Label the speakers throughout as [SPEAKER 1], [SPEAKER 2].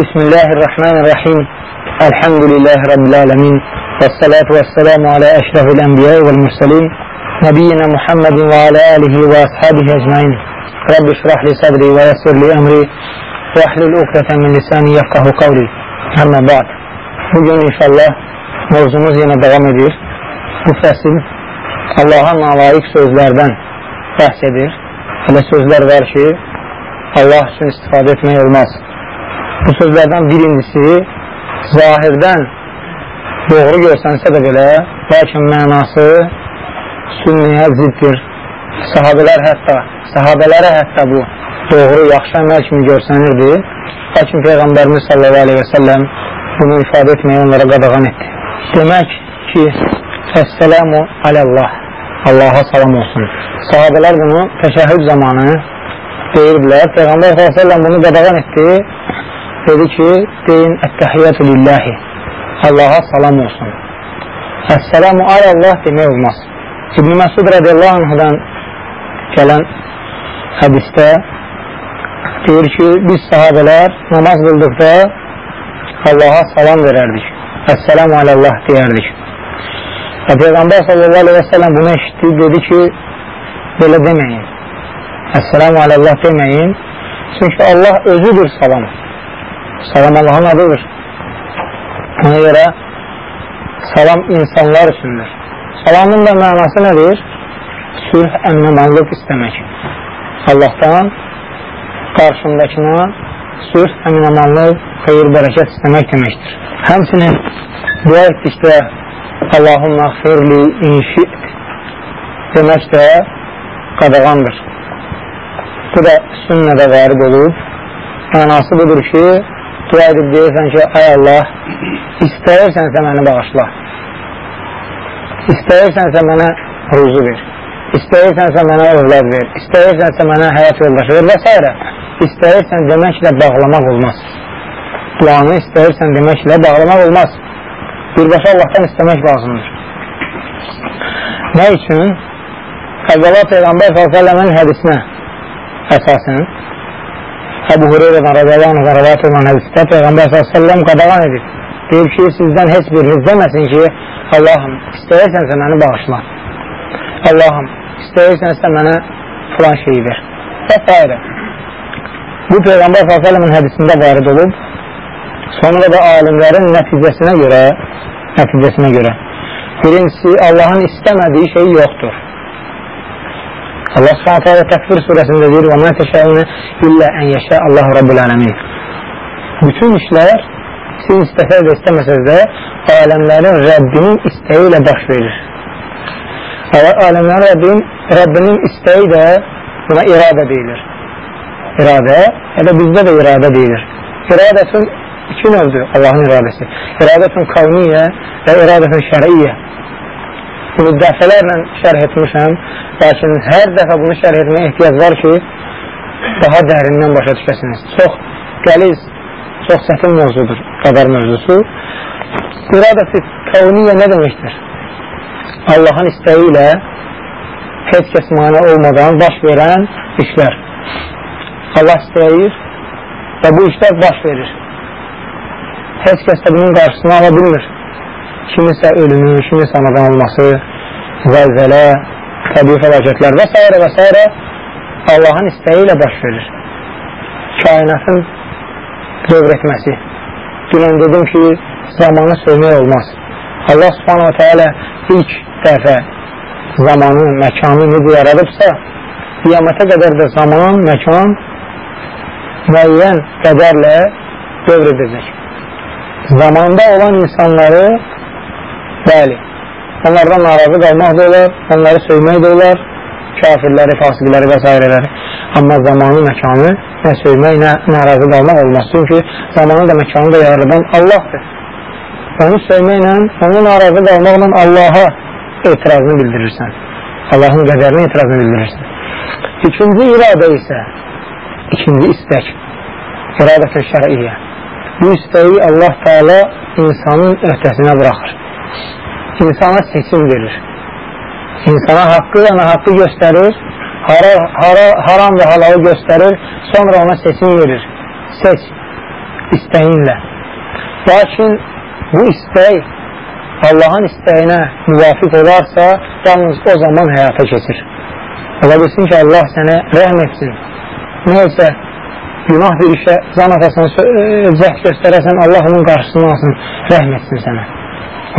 [SPEAKER 1] بسم الله الرحمن الرحيم الحمد لله رب العالمين والصلاة والسلام على أشرف الأنبياء والمرسلين نبينا محمد وعلى آله وأصحابه أجمعين رب اشرح لي صدري ويسر لي أمري واحلل عقدة من لساني يفقه قولي أما بعد bugün inşallah mevzumuz yine devam edir. Bu fəsil Allah'a nalayiq sözlərdən bəhs edir. Elə sözlər var ki, Allah üçün istifadə etmək olmaz. Bu sözlərdən birincisi zahirdən doğru görsənsə də belə, lakin mənası sünniyə ziddir. Sahabələr hətta, sahabələrə hətta bu doğru, yaxşı əməl kimi görsənirdi. Lakin Peyğəmbərimiz sallallahu aleyhi və səlləm bunu ifadə etməyi onlara qadağan etdi. Demək ki, Əssəlamu aləllah, Allaha salam olsun. Sahabələr bunu təşəhhüd zamanı deyirdilər. Peyğəmbər s.ə.v bunu qadağan etdi. Dedi ki, deyin, Ət-təhiyyətü lillahi, Allaha salam olsun. Əssəlamu aləllah demək olmaz. İbn-i Məsud radiyallahu anhdan gələn hədistə deyir ki, biz sahabələr namaz qıldıqda Allaha salam verərdik. Əssəlamu aləllah deyərdik. Və Peyğəmbər sallallahu aleyhi və sələm bunu eşitdi, dedi ki, belə deməyin. Əssəlamu aləllah deməyin. Çünki Allah özüdür salam. Salam Allahın adıdır. Ona görə salam insanlar üçündür. Salamın da mənası nədir? Sülh, əminəmanlıq istəmək. Allahdan qarşındakına sülh, əminəmanlıq, xeyir, bərəkət istəmək deməkdir. Həmsinin dua etdikdə Allahumma xfirli inşi't demək də qadağandır. Bu da sünnədə varib olub. Mənası budur ki, dua edib deyirsən ki, ay Allah, istəyirsənsə məni bağışla. İstəyirsənsə mənə ruzu ver. İstəyirsənsə mənə övlad ver. İstəyirsənsə mənə həyat yoldaşı ver və s. İstəyirsən deməklə bağlamaq olmaz. Duanı istəyirsən deməklə bağlamaq olmaz. Birbaşa Allahdan istəmək lazımdır. Nə üçün? Əvvəla Peyğəmbər s.ə.v-in hədisinə əsasən Əbu Hüreyrədən radiyallahu anh rəvat olan hədisdə Peyğəmbər s.ə.v qadağan edib. Deyib ki, sizdən heç biriniz deməsin ki, Allahım, istəyirsənsə məni bağışla. Allahım, istəyirsənsə mənə filan şeyi ver. Və s. Bu Peyğəmbər s.ə.v-in hədisində varid olub. Sonra da alimlərin nəticəsinə görə nəticəsinə görə birincisi Allahın istəmədiyi şey yoxdur. Allah subhanətə alə təkfir surəsində deyir və mən təşəğünə illə ən yaşa Allah Rabbul Ələmin bütün işlər siz istəsəz də istəməsəz də aləmlərin Rəbbinin istəyi ilə baş verir. Aləmlərin Rəbbinin, Rəbbinin istəyi də buna iradə deyilir. İradə, elə bizdə də iradə deyilir. İradətin iki növdür Allahın iradəsi. İradətun kavniyyə və iradətun şəriyyə. Bunu dəfələrlə şərh etmişəm, lakin hər dəfə bunu şərh etməyə ehtiyac var ki, daha dərindən başa düşəsiniz. Çox qəliz, çox çətin mövzudur qədər mövzusu. İradəti kavniyyə nə deməkdir? Allahın istəyi ilə heç kəs mani olmadan baş verən işlər. Allah istəyir və bu işlər baş verir heç kəs də bunun qarşısını ala bilmir. Kimisə ölümü, kimisə anadan olması, zəlzələ, təbii fəlakətlər və s. və s. Allahın istəyi ilə baş verir. Kainatın dövr etməsi. Dünən dedim ki, zamanı söymək olmaz. Allah subhanahu teala ilk dəfə zamanı, məkanı necə yaradıbsa, qiyamətə qədər də zaman, məkan müəyyən qədərlə dövr edəcək zamanda olan insanları bəli, onlardan narazı qalmaq da olar, onları söymək də olar, kafirləri, fasiqləri və s. Amma zamanı, məkanı nə söymək, nə narazı qalmaq olmaz. Çünki zamanı da məkanı da yaradan Allahdır. Onu söyməklə, onu narazı qalmaqla Allaha etirazını bildirirsən. Allahın qədərinə etirazını bildirirsən. İkinci iradə isə, ikinci istək, iradətün şəriyyə bu istəyi Allah Teala insanın öhdəsinə buraxır. İnsana seçim verir. İnsana haqqı və haqqı göstərir, hara, hara, haram və halalı göstərir, sonra ona seçim verir. Seç. istəyinlə. Lakin bu istək Allahın istəyinə müvafiq olarsa, yalnız o zaman həyata keçir. Ola bilsin ki, Allah sənə rəhm etsin. Nəysə, günah bir işə can atasan, cəhd göstərəsən, Allah onun qarşısını alsın, rəhm etsin sənə.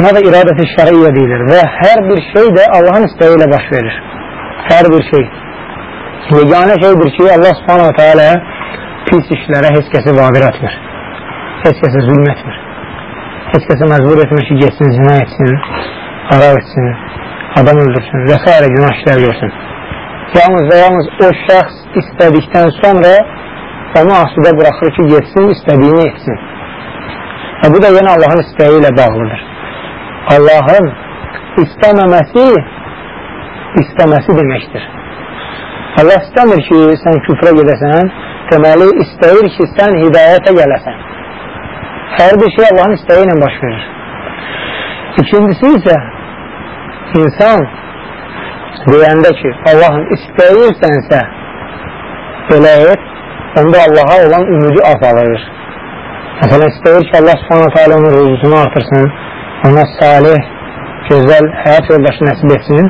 [SPEAKER 1] Buna da iradət-i şəriyyə deyilir və hər bir şey də Allahın istəyi ilə baş verir. Hər bir şey. Yeganə şeydir ki, Allah subhanahu teala pis işlərə heç kəsi vadir etmir. Heç kəsə zülm etmir. Heç kəsə məcbur etmir ki, geçsin, zina etsin, araq etsin, adam öldürsün və s. günah işlər görsün. Yalnız və yalnız o şəxs istədikdən sonra onu asudə buraxır ki, geçsin, istədiyini etsin. Və bu da yenə Allahın istəyi ilə bağlıdır. Allahın istəməməsi istəməsi deməkdir. Allah istəmir ki, sən küfrə gedəsən, deməli, istəyir ki, sən hidayətə gələsən. Hər bir şey Allahın istəyi ilə baş verir. İkincisi isə insan deyəndə ki, Allahın istəyirsənsə belə et, onda Allaha olan ümidi azalır. Məsələn, istəyir ki, Allah subhanətə alə onun ruzusunu artırsın, ona salih, gözəl həyat yoldaşı nəsib etsin.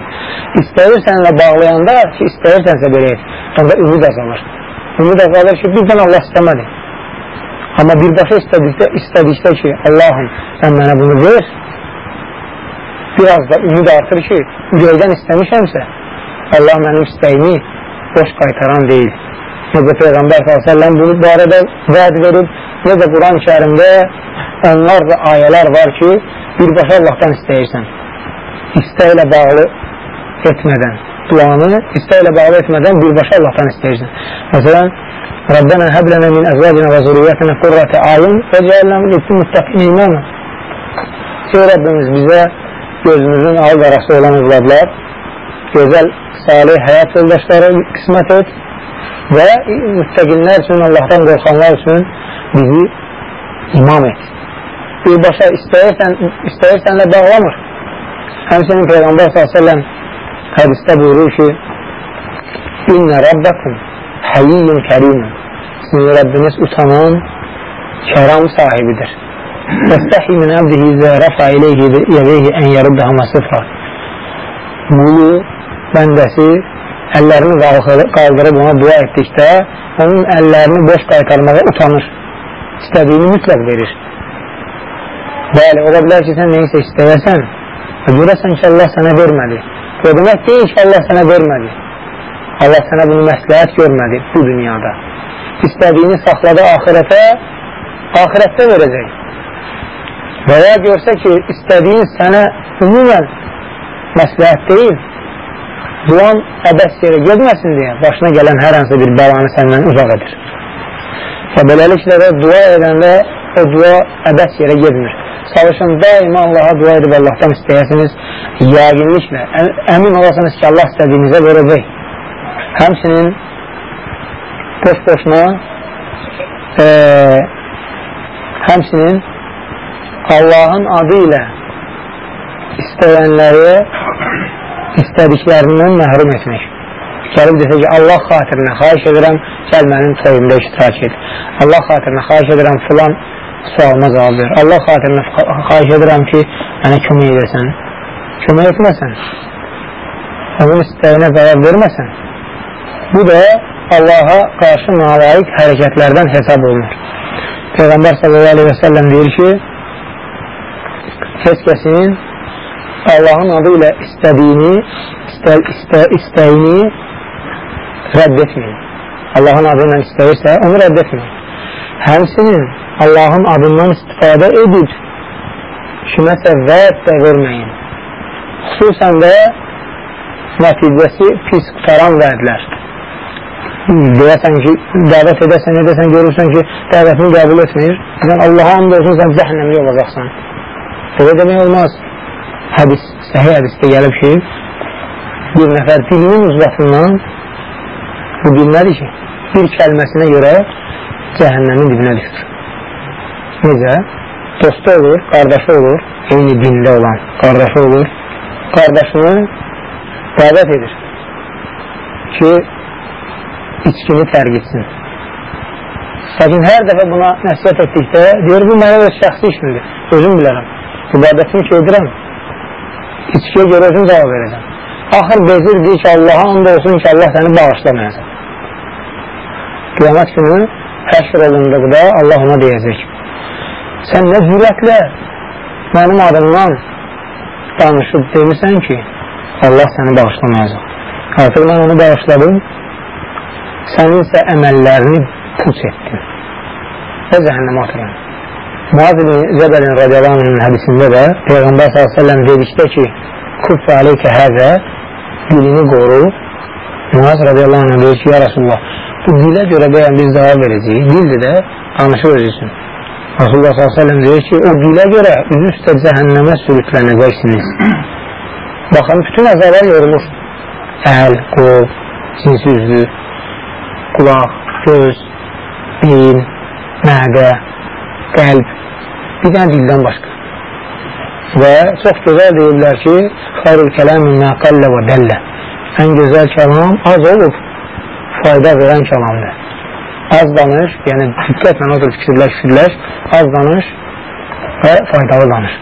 [SPEAKER 1] İstəyirsənlə bağlayanda ki, istəyirsənsə belə et, onda ümid azalır. Ümid azalır ki, birdən Allah istəmədi. Amma birbaşa istədikdə, istədikdə ki, Allahım, sən mənə bunu ver, biraz da ümid artır ki, ürəkdən istəmişəmsə, Allah mənim istəyimi boş qaytaran deyil. Necə Peyğəmbər s.ə.v bunu barədə vəd verib, necə Quran-ı kərimdə onlarca ayələr var ki, birbaşa Allahdan istəyirsən. İstəklə bağlı etmədən, duanı istəklə bağlı etmədən birbaşa Allahdan istəyirsən. Məsələn, Rabbənə həblənə min əzvəcənə və zuriyyətinə qurrətə ayın və cəhəlləm etdi müttəqin imamı. Ey Rəbbimiz bizə gözümüzün ağ qarası olan evladlar, gözəl, salih həyat yoldaşları qismət et və müstəqillər üçün, Allahdan qorxanlar üçün bizi imam et. Birbaşa istəyirsən, istəyirsənlə bağlamır. Həmsinin Peyğəmbər s.ə.v hədistə buyurur ki, İnnə Rabbəkum həyiyyün kərimun Sizin Rəbbiniz utanan, kəram sahibidir. Təstəhi min əbdihi izə rəfa iləyhi yədəyhi ən yarıbdəhəmə sıfra. Bunu bəndəsi əllərini qaldırıb ona dua etdikdə onun əllərini boş qaytarmağa utanır. İstədiyini mütləq verir. Bəli, ola bilər ki, sən neysə istəyəsən görəsən ki, Allah sənə vermədi. O demək deyil ki, Allah sənə vermədi. Allah sənə bunu məsləhət görmədi bu dünyada. İstədiyini saxladı ahirətə, ahirətdə verəcək. Və ya görsə ki, istədiyin sənə ümumən məsləhət deyil, duan əbəs yerə gedməsin deyə başına gələn hər hansı bir bəlanı səndən uzaq edir. Və beləliklə də dua edəndə o dua əbəs yerə gedmir. Çalışın daima Allaha dua edib Allahdan istəyəsiniz, yəqinliklə, əmin olasınız ki, Allah istədiyinizə verəcək. Həmsinin boş-boşuna e, həmsinin Allahın adı ilə istəyənləri istədiklərindən məhrum etmək. Gəlib desə ki, Allah xatirinə xahiş edirəm, gəl mənim toyumda iştirak et. Allah xatirinə xahiş edirəm, filan sualıma cavab ver. Allah xatirinə xahiş edirəm ki, mənə kömək edəsən. Kömək etməsən, onun istəyinə cavab verməsən, bu da Allaha qarşı nalayiq hərəkətlərdən hesab olunur. Peyğəmbər sallallahu aleyhi və səlləm deyir ki, heç kəsin Allahın adı ilə istədiyini, istə, istə, istəyini rədd etməyin. Allahın adı ilə istəyirsə, onu rədd etməyin. Həmsinin Allahın adından istifadə edib kiməsə vəd də verməyin. Xüsusən də nəticəsi pis qutaran vədlər. Deyəsən ki, dəvət edəsən, edəsən, görürsən ki, dəvətini qəbul etmir. Allaha and olsun, sən cəhənnəmli olacaqsan. Belə demək olmaz hədis, səhih hədisdə gəlib ki, bir nəfər dilinin uzbatından bu dinlədir ki, bir kəlməsinə görə cəhənnəmin dibinə düşür. Necə? Dostu olur, qardaşı olur, eyni dində olan qardaşı olur, qardaşını dəvət edir ki, içkini tərk etsin. Lakin hər dəfə buna nəsiyyət etdikdə, deyir, bu mənə öz şəxsi işimdir, özüm bilərəm. İbadətimi ki, edirəm, içkiyə görə özüm cavab verəcəm. Axır bezir deyir ki, Allaha and olsun ki, Allah səni bağışlamayacaq. Qiyamət günü həşr olunduqda Allah ona deyəcək, sən nə zürətlə mənim adımdan danışıb demirsən ki, Allah səni bağışlamayacaq. Artıq mən onu bağışladım, sənin isə əməllərini puç etdim və cəhənnəmə atıram. Muaz ibn Cəbəlin radiyalanın hədisində də Peyğəmbər s.ə.v dedikdə ki, kuffə aleykə həzə dilini qoru. Muaz radiyallahu anh deyir ki, ya Rasulullah, bu dilə görə bəyən biz cavab verəcəyik. Dildir də danışır öz üçün. Rasulullah s.ə.v deyir ki, o dilə görə üzü üstə cəhənnəmə sürüklənəcəksiniz. Baxın, bütün əzalar yorulur. Əl, qol, cinsi üzlü, qulaq, göz, beyin, mədə, qəlb, bir dənə dildən başqa. Və çox gözəl deyirlər ki, xayrul kələmin mə qallə və dəllə. Ən gözəl kəlam az olub, fayda verən kəlamdır. Az danış, yəni diqqətlə otur fikirləş, fikirləş, az danış və faydalı danış.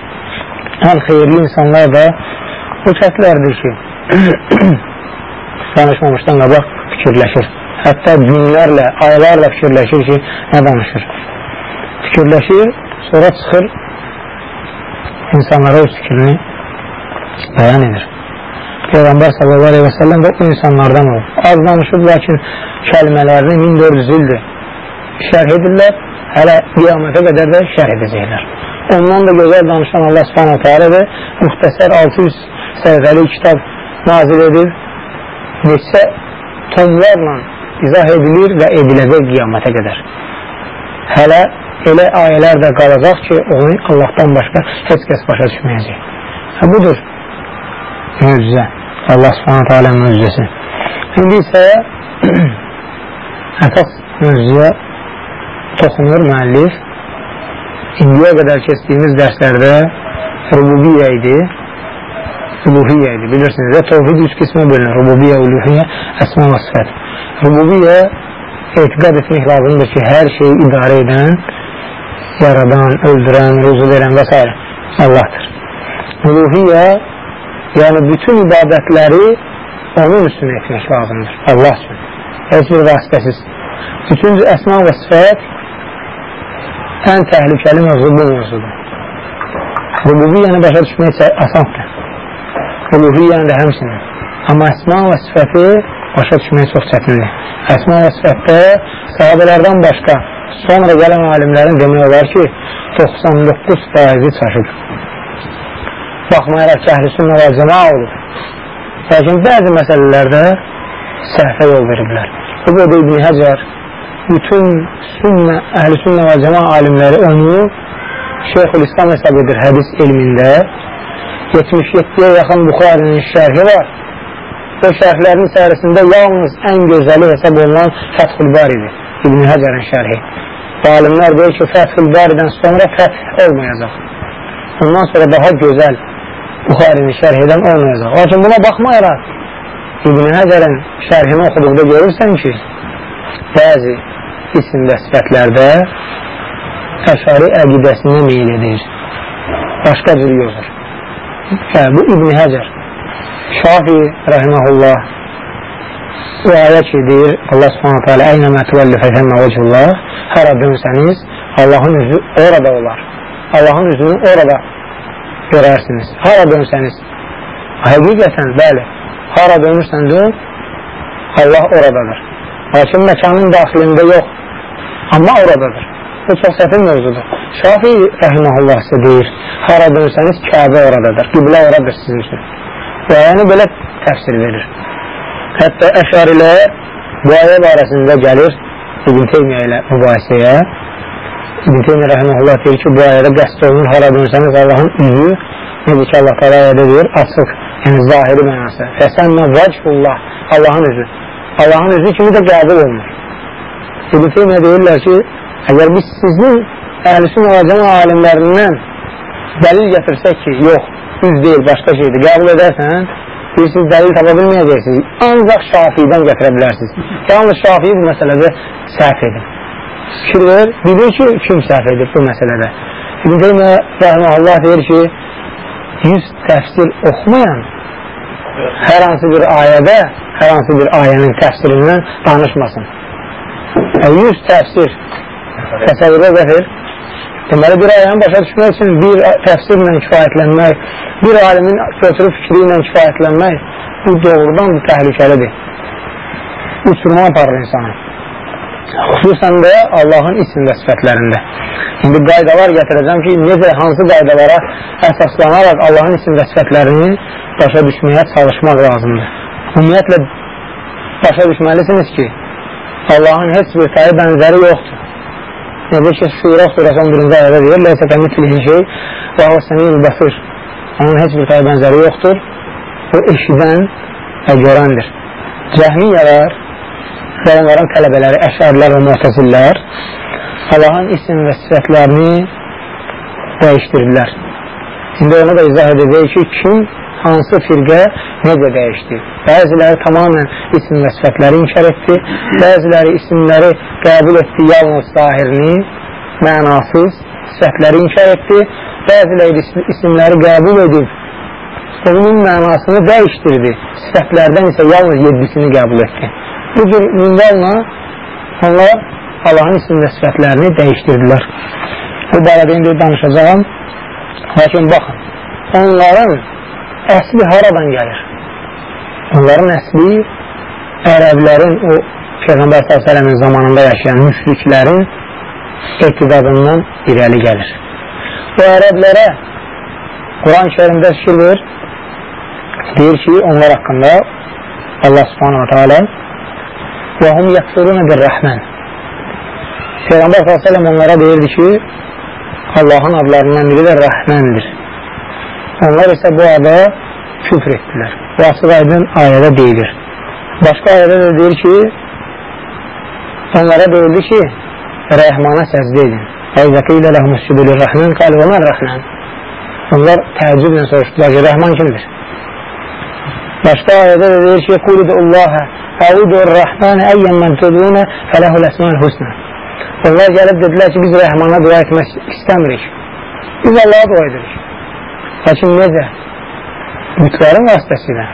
[SPEAKER 1] Ən xeyirli insanlar da bu çətlərdir ki, danışmamışdan qabaq fikirləşir. Hətta günlərlə, aylarla fikirləşir ki, nə danışır. Fikirləşir, sonra çıxır, insanlara öz fikrini bəyan edir. Peyğəmbər sallallahu aleyhi və səlləm də o insanlardan olur. Az danışıb, lakin kəlmələrini 1400 ildir şərh edirlər, hələ qiyamətə qədər də şərh edəcəklər. Ondan da gözəl danışan Allah subhanahu teala'dır. Müxtəsər 600 səhifəli kitab nazil edir. Neçə tonlarla izah edilir və ediləcək qiyamətə qədər. Hələ elə ayələr də qalacaq ki, onu Allahdan başqa heç kəs başa düşməyəcək. Hə, budur möcüzə. Allah subhanətə alə möcüzəsi. İndi isə əsas möcüzəyə toxunur müəllif. İndiyə qədər keçdiyimiz dərslərdə rububiyyə idi, uluhiyyə idi. Bilirsiniz də, tovhid üç qismə bölünür. Rububiyyə, uluhiyyə, əsma və sifət. Rububiyyə etiqad etmək lazımdır ki, hər şeyi idarə edən yaradan, öldürən, ruzu verən və s. Allahdır. Uluhiyyə, yəni bütün ibadətləri onun üçün etmək lazımdır. Allah üçün. Heç bir vasitəsiz. Üçüncü əsma və sifət ən təhlükəli mövzu bu mövzudur. Rububiyyəni başa düşmək asandır. Uluhiyyəni də həmsinin. Amma əsma və sifəti başa düşmək çox çətindir. Əsma və sifətdə sahabələrdən başqa Sonra gələn alimlərin demək olar ki, 99 faizi çaşıb. Baxmayaraq ki, əhl-i sünnə və cəma olur. Lakin bəzi məsələlərdə səhvə yol veriblər. Bu da İbn Həcər bütün sünnə, əhl-i sünnə və cəma alimləri onu Şeyxül İslam hesab edir hədis elmində 77-yə yaxın Buxarinin şərhi var. O şərhlərin içərisində yalnız ən gözəli hesab olunan Fəthül Baridir. İbn Həcərin şərhi. Və alimlər deyir ki, Fəthül Bəridən sonra fəth olmayacaq. Ondan sonra daha gözəl Buxarinin şərh edən olmayacaq. Lakin buna baxmayaraq İbn Həcərin şərhini oxuduqda görürsən ki, bəzi isim və sifətlərdə əşari əqidəsində meyil edir. Başqa cür yozur. Hə, bu İbn Həcər Şafi rəhməhullah Bu ayə ki, deyir Allah subhanətə alə Əynəmə tüvəlli fəzəmmə vəcəllah Hara dönsəniz, Allahın üzü orada olar. Allahın üzünü orada görərsiniz. Hara dönsəniz. Həqiqətən, bəli, hara dönürsən dön, Allah oradadır. Lakin məkanın daxilində yox, amma oradadır. Bu çox səfir mövzudur. Şafi rəhməhullah isə deyir, hara dönsəniz Kəbə oradadır, qiblə oradır sizin üçün. Və yəni belə təfsir verir. Hətta əşarilər bu ayə barəsində gəlir İbn Teymiyyə ilə mübahisəyə. İbn Teymiyyə rəhməhullah deyir ki, bu ayədə qəsd olunur, hara dönsəniz Allahın üzü, necə ki Allah təala ayədə deyir, açıq, yəni zahiri mənası. Fəsənnə vəcbullah, Allahın üzü. Allahın üzü kimi də qəbul olunur. İbn Teymiyyə deyirlər ki, əgər biz sizin əhlüsün olacaq alimlərindən dəlil gətirsək ki, yox, üz deyil, başqa şeydir, qəbul edərsən, Deyirsiniz, dəlil tapa bilməyəcəksiniz. Ancaq şafidən gətirə bilərsiniz. Yalnız şafii bu məsələdə səhv edin. fikir ver, bilir ki, kim səhv edib bu məsələdə. İbn Teymiyyə rəhməllah deyir ki, 100 təfsir oxumayan hər hansı bir ayədə, hər hansı bir ayənin təfsirindən danışmasın. 100 təfsir təsəvvürə gəlir. Deməli, bir ayəni başa düşmək üçün bir təfsirlə kifayətlənmək, bir alimin götürüb fikri ilə kifayətlənmək, bu doğrudan təhlükəlidir. Uçurma aparır insanı. Xüsusən də Allahın isim və sifətlərində. İndi qaydalar gətirəcəm ki, necə, hansı qaydalara əsaslanaraq Allahın isim və sifətlərini başa düşməyə çalışmaq lazımdır. Ümumiyyətlə, başa düşməlisiniz ki, Allahın heç bir tayı bənzəri yoxdur. Necə ki, Şura surəsi 11-ci ayədə deyir, Ləysə kəmitlihi şey və o səmiyyə basır. Onun heç bir tayı bənzəri yoxdur. O eşidən və görəndir. Cəhmiyyələr və onların tələbələri, əşərlər və müətəzillər Allahın isim və sifətlərini dəyişdirdilər. İndi onu da izah edəcək ki, kim hansı firqə necə dəyişdi. Bəziləri tamamən isim və sifətləri inkar etdi, bəziləri isimləri qəbul etdi yalnız zahirini, mənasız, sifətləri inkar etdi, bəziləri isimləri qəbul edib, onun mənasını dəyişdirdi, sifətlərdən isə yalnız yedisini qəbul etdi. Bu cür minvalla onlar Allahın isim və sifətlərini dəyişdirdilər. Bu barədə indi danışacağım. Lakin baxın, onların əsli haradan gəlir? Onların əsli ərəblərin o Peyğəmbər s.ə.v-in zamanında yaşayan müşriklərin etiqadından irəli gəlir. O ərəblərə Quran-ı kərimdə fikir verir, deyir ki, onlar haqqında Allah subhanahu teala və hum yəqsuruna bir rəhmən Peyğəmbər s.ə.v onlara deyirdi ki, Allahın adlarından biri də rəhməndir. Onlar isə bu ada küfr etdilər. Bu açıq aydın ayədə deyilir. Başqa ayədə də deyir ki, onlara deyildi ki, Rəhmana səzdə edin. Əyyəqi ilə ləhmuscudu lirrahman, qalı və mən rəhman. Onlar təəccüblə soruşdular ki, Rəhman kimdir? Başqa ayədə də deyir ki, Qulidu Allahə, Əudu rəhmanə əyyən mən tədunə fələhul əsməl husnə. Onlar gəlib dedilər ki, biz Rəhmana dua etmək istəmirik. Biz Allaha dua edirik. Lakin necə? Bütlərin vasitəsilə.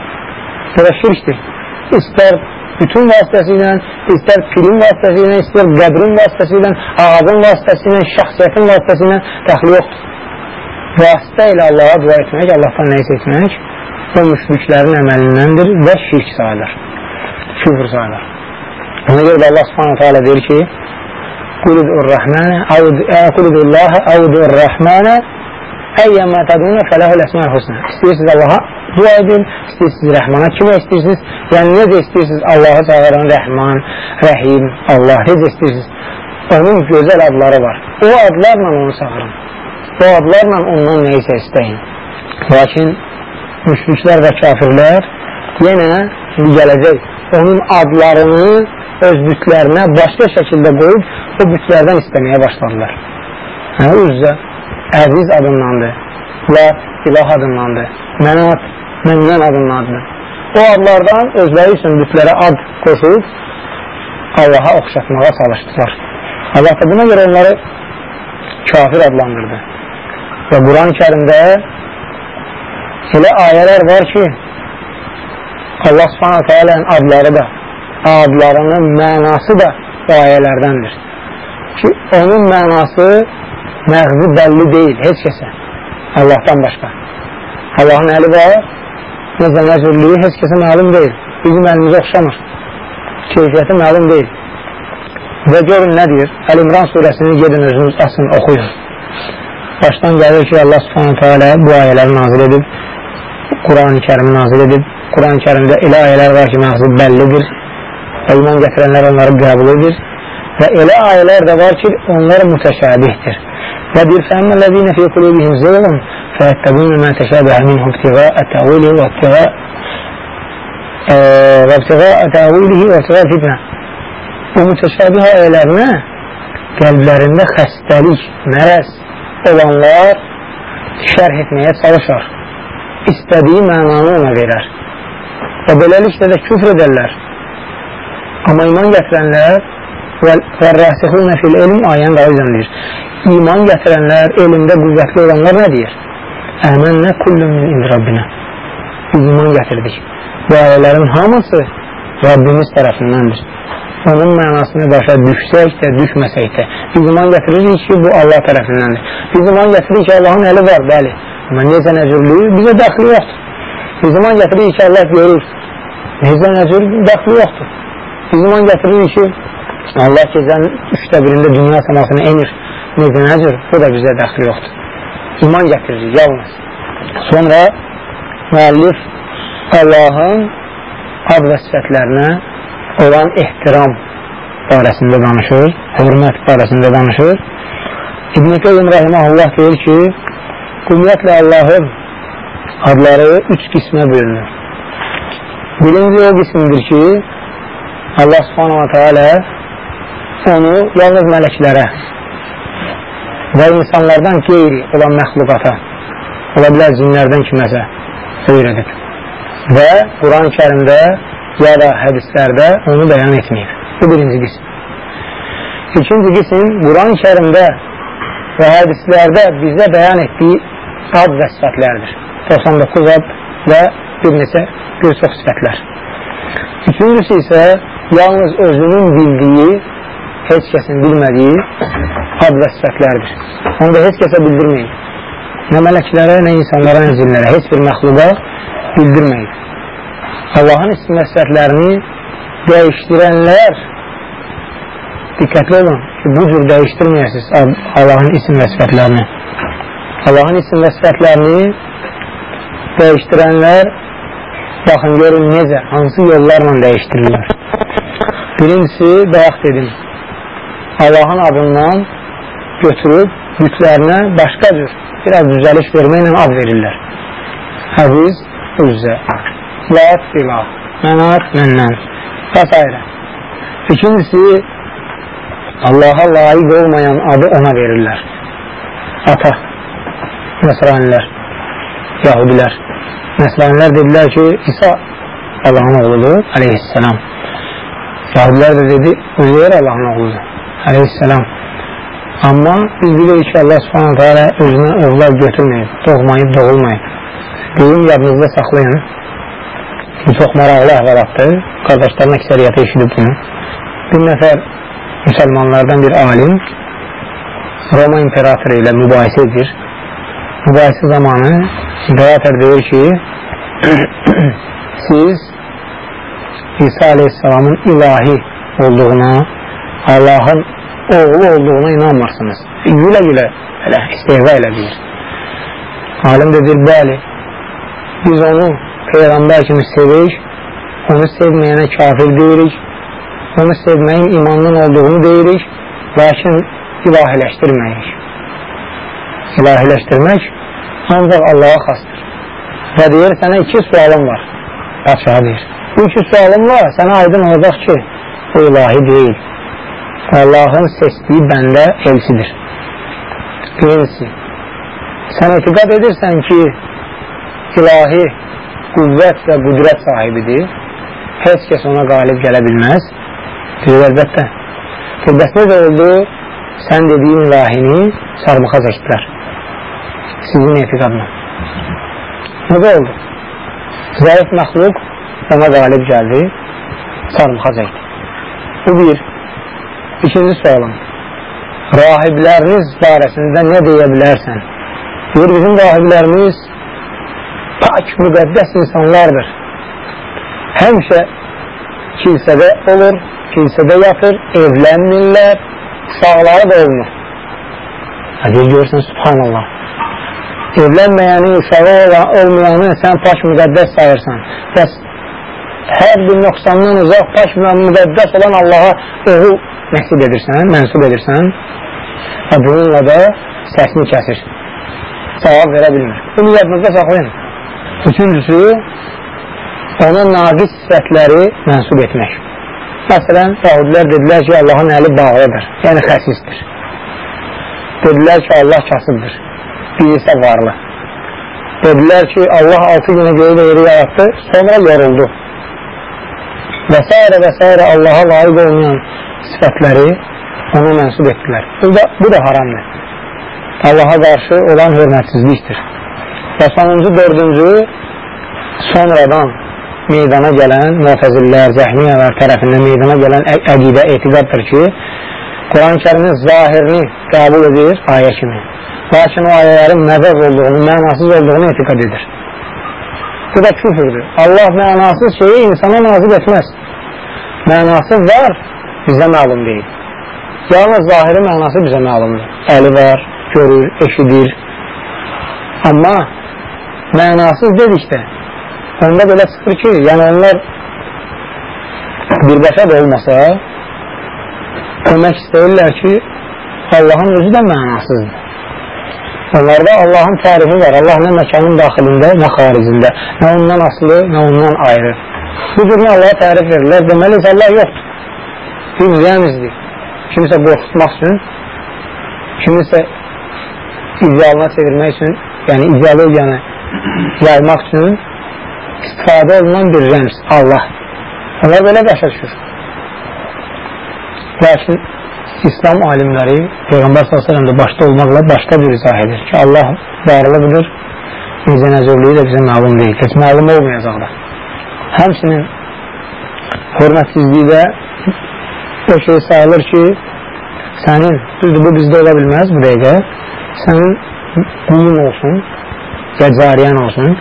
[SPEAKER 1] Bura şirkdir. İstər bütün vasitəsilə, istər pilin vasitəsilə, istər qəbrin vasitəsilə, ağacın vasitəsilə, şəxsiyyətin vasitəsilə dəxli yoxdur. Vasitə ilə Allaha dua etmək, Allahdan nəyisə etmək, o müşriklərin əməlindəndir və şirk sayılır. Küfür sayılır. Ona görə də Allah subhanahu teala deyir ki, Qulidur-Rahmanə, Qulidur-Allahə, Əvdur-Rahmanə Əyyəmə tədunə fələhul əsməl husnə. İstəyirsiniz Allaha dua edin, istəyirsiniz Rəhmana, kimə istəyirsiniz? Yəni, necə istəyirsiniz Allahı çağıran Rəhman, Rəhim, Allah, necə istəyirsiniz? Onun gözəl adları var. O adlarla onu çağırın. O adlarla ondan neysə istəyin. Lakin müşriklər və kafirlər yenə gələcək onun adlarını öz bütlərinə başqa şəkildə qoyub o bütlərdən istəməyə başladılar. Hə, üzrə Əziz adındandır. La ilah adındandır. Mənat, məndən adındandır. O adlardan özləri üçün bütlərə ad qoşub Allaha oxşatmağa çalışdılar. Allah da buna görə onları kafir adlandırdı. Və Quran-ı kərimdə elə ayələr var ki Allah subhanətə alənin adları da adlarının mənası da o ayələrdəndir. Ki onun mənası məğzi bəlli deyil heç kəsə. Allahdan başqa. Allahın əli var necə nəzirliyi heç kəsə məlum deyil. Bizim əlimizə oxşamır. Keyfiyyəti məlum deyil. Və görün nə deyir? Əl-İmran surəsini gedin özünüz asın oxuyun. Başdan gəlir ki Allah subhanətə alə bu ayələri nazil edib Quran-ı kərimi nazil edib. Quran-ı kərimdə elə ayələr var ki məğzi bəllidir. İman gətirənlər onları qəbul edir. Və elə ayələr də var ki onlar mütəşabihdir وبر فأما الذين في قلوبهم زيغ فيتبعون ما تشابه منه ابتغاء تأويله وابتغاء آه وابتغاء تأويله وابتغاء الفتنة ومتشابهة إلى kalplerinde hastalık, merez olanlar şerh etmeye çalışır. İstediği mananı ona verir. Ve böylelikle de küfür ederler. Ama iman getirenler ve râsihûne fil ilm ayen daha izlenir. İman gətirənlər, elmdə qüvvətli olanlar nə deyir? Əmənnə kullun min indi Rabbinə. Biz iman gətirdik. Bu ayələrin hamısı Rabbimiz tərəfindəndir. Onun mənasını başa düşsək də, düşməsək də. Biz iman gətiririk ki, bu Allah tərəfindəndir. Biz iman gətiririk ki, Allahın əli var, bəli. Amma necə nəcürlüyü bizə dəxli yoxdur. Biz iman gətiririk ki, Allah görür. Necə nəcür dəxli yoxdur. Biz iman gətiririk ki, Allah gecənin üçdə birində dünya səmasına enir. Necə nəcür? Bu da bizə dəxli yoxdur. İman gətiririk, yalnız. Sonra müəllif Allahın ad və sifətlərinə olan ehtiram barəsində danışır, hörmət barəsində danışır. İbn-i Qeym Rəhiməhullah deyir ki, ümumiyyətlə Allahın adları üç qismə bölünür. Birinci o qismdir ki, Allah subhanahu wa ta'ala onu yalnız mələklərə və insanlardan qeyri olan məxluqata, ola bilər cinlərdən kiməsə öyrədib. Və Quran-ı kərimdə ya da hədislərdə onu bəyan etməyib. Bu birinci qism. İkinci qism Quran-ı kərimdə və hədislərdə bizə bəyan etdiyi ad və sifətlərdir. 99 ad və bir neçə bir çox sifətlər. Üçüncüsü isə yalnız özünün bildiyi heç kəsin bilmədiyi ad və sifətlərdir. Onu da heç kəsə bildirməyin. Nə mələklərə, nə insanlara, nə cinlərə, heç bir məxluqa bildirməyin. Allahın isim və sifətlərini dəyişdirənlər diqqətli olun ki, bu cür dəyişdirməyəsiniz Allahın isim və sifətlərini. Allahın isim və sifətlərini dəyişdirənlər baxın, görün necə, hansı yollarla dəyişdirirlər. Birincisi, bayaq dedim, Allahın adından götürüb yüklərinə başqa cür biraz düzəliş verməklə ad verirlər. Həviz, üzzə, lat, silah, mənat, məndən və s. İkincisi, Allaha layiq olmayan adı ona verirlər. Ata, Nəsranilər, Yahudilər. Nəsranilər dedilər ki, İsa Allahın oğludur, aleyhisselam. Yahudilər də dedi, Üzeyir Allahın oğludur aleyhisselam. Amma biz bilirik ki, Allah subhanahu teala özünə övlad götürməyib, doğmayıb, doğulmayıb. Deyim, yadınızda saxlayın. Bu çox maraqlı əhvalatdır. Qardaşların əksəriyyəti eşidib bunu. Bir nəfər müsəlmanlardan bir alim Roma imperatoru ilə mübahisə edir. Mübahisə zamanı imperator deyir ki, siz İsa aleyhisselamın ilahi olduğuna, Allahın oğlu olduğuna inanmırsınız. Gülə-gülə elə istehva elə deyir. Alim də deyir, bəli, biz onu Peyğəmbər kimi sevirik, onu sevməyənə kafir deyirik, onu sevməyin imandan olduğunu deyirik, lakin ilahiləşdirməyik. İlahiləşdirmək ancaq Allaha xastır. Və deyir, sənə iki sualım var. Padşaha deyir. Bu iki sualımla sənə aydın olacaq ki, o ilahi deyil. Allahın seçdiyi bəndə elçidir. Birincisi, sən etiqat edirsən ki, ilahi qüvvət və qüdrət sahibidir, heç kəs ona qalib gələ bilməz. Deyir, əlbəttə. Bəs necə oldu? Sən dediyin ilahini sarmıxa çəkdilər. Sizin etiqadla. Necə oldu? Zəif məxluq ona qalib gəldi, sarmıxa çəkdi. Bu bir. İkinci sualım. Rahibləriniz barəsində nə deyə bilərsən? Deyir, bizim rahiblərimiz pak, müqəddəs insanlardır. Həmişə kilsədə olur, kilsədə yatır, evlənmirlər, uşaqları da olmur. Deyir, görürsən, subhanallah. Evlənməyəni, uşağı olmayanı sən pak müqəddəs sayırsan. Bəs hər bir nöqsandan uzaq, pak müqəddəs olan Allaha oğul nəsib edirsən, mənsub edirsən və bununla da səsini kəsir. Cavab verə bilmir. Bunu yadınızda saxlayın. Üçüncüsü, ona naqis sifətləri mənsub etmək. Məsələn, yahudilər dedilər ki, Allahın əli bağlıdır, yəni xəsisdir. Dedilər ki, Allah kasıbdır, bir isə varlı. Dedilər ki, Allah altı günə göyə də yeri yaratdı, sonra yoruldu. Və s. və s. Allaha layiq olmayan sifətləri ona mənsub etdilər. Bu da, bu da haramdır. Allaha qarşı olan hörmətsizlikdir. Və sonuncu, dördüncü, sonradan meydana gələn mütəzillər, zəhmiyyələr tərəfindən meydana gələn əqidə etiqaddır ki, Quran-ı kərimin zahirini qəbul edir ayə kimi. Lakin o ayələrin məzəz olduğunu, mənasız olduğunu etiqad edir. Bu da küfürdür. Allah mənasız şeyi insana nazil etməz. Mənası var, bizə məlum deyil. Yalnız zahiri mənası bizə məlumdur. Əli var, görür, eşidir. Amma mənasız dedikdə, onda belə çıxır ki, yəni onlar birbaşa da olmasa, demək istəyirlər ki, Allahın özü də mənasızdır. Onlarda Allahın tərifi var. Allah nə məkanın daxilində, nə xaricində. Nə ondan asılı, nə ondan ayrı. Bu cürünə Allaha tərif verirlər. Deməli, Allah yoxdur. Biz rəmizdir. Kimisə qorxutmaq üçün, kimisə idealına çevirmək üçün, yəni ideologiyanı yaymaq üçün istifadə olunan bir rəmz Allah. Onlar belə başa düşür. Lakin İslam alimləri Peyğəmbər s.ə.v başda olmaqla başqa bir izah edir ki, Allah varlıqdır, necə nəzirliyi də bizə məlum deyil, heç məlum olmayacaq da. Həmsinin hörmətsizliyi də o şey sayılır ki, sənin, düzdür, bu bizdə ola bilməz bu dəqiqə, sənin qulun olsun, ya cariyan olsun,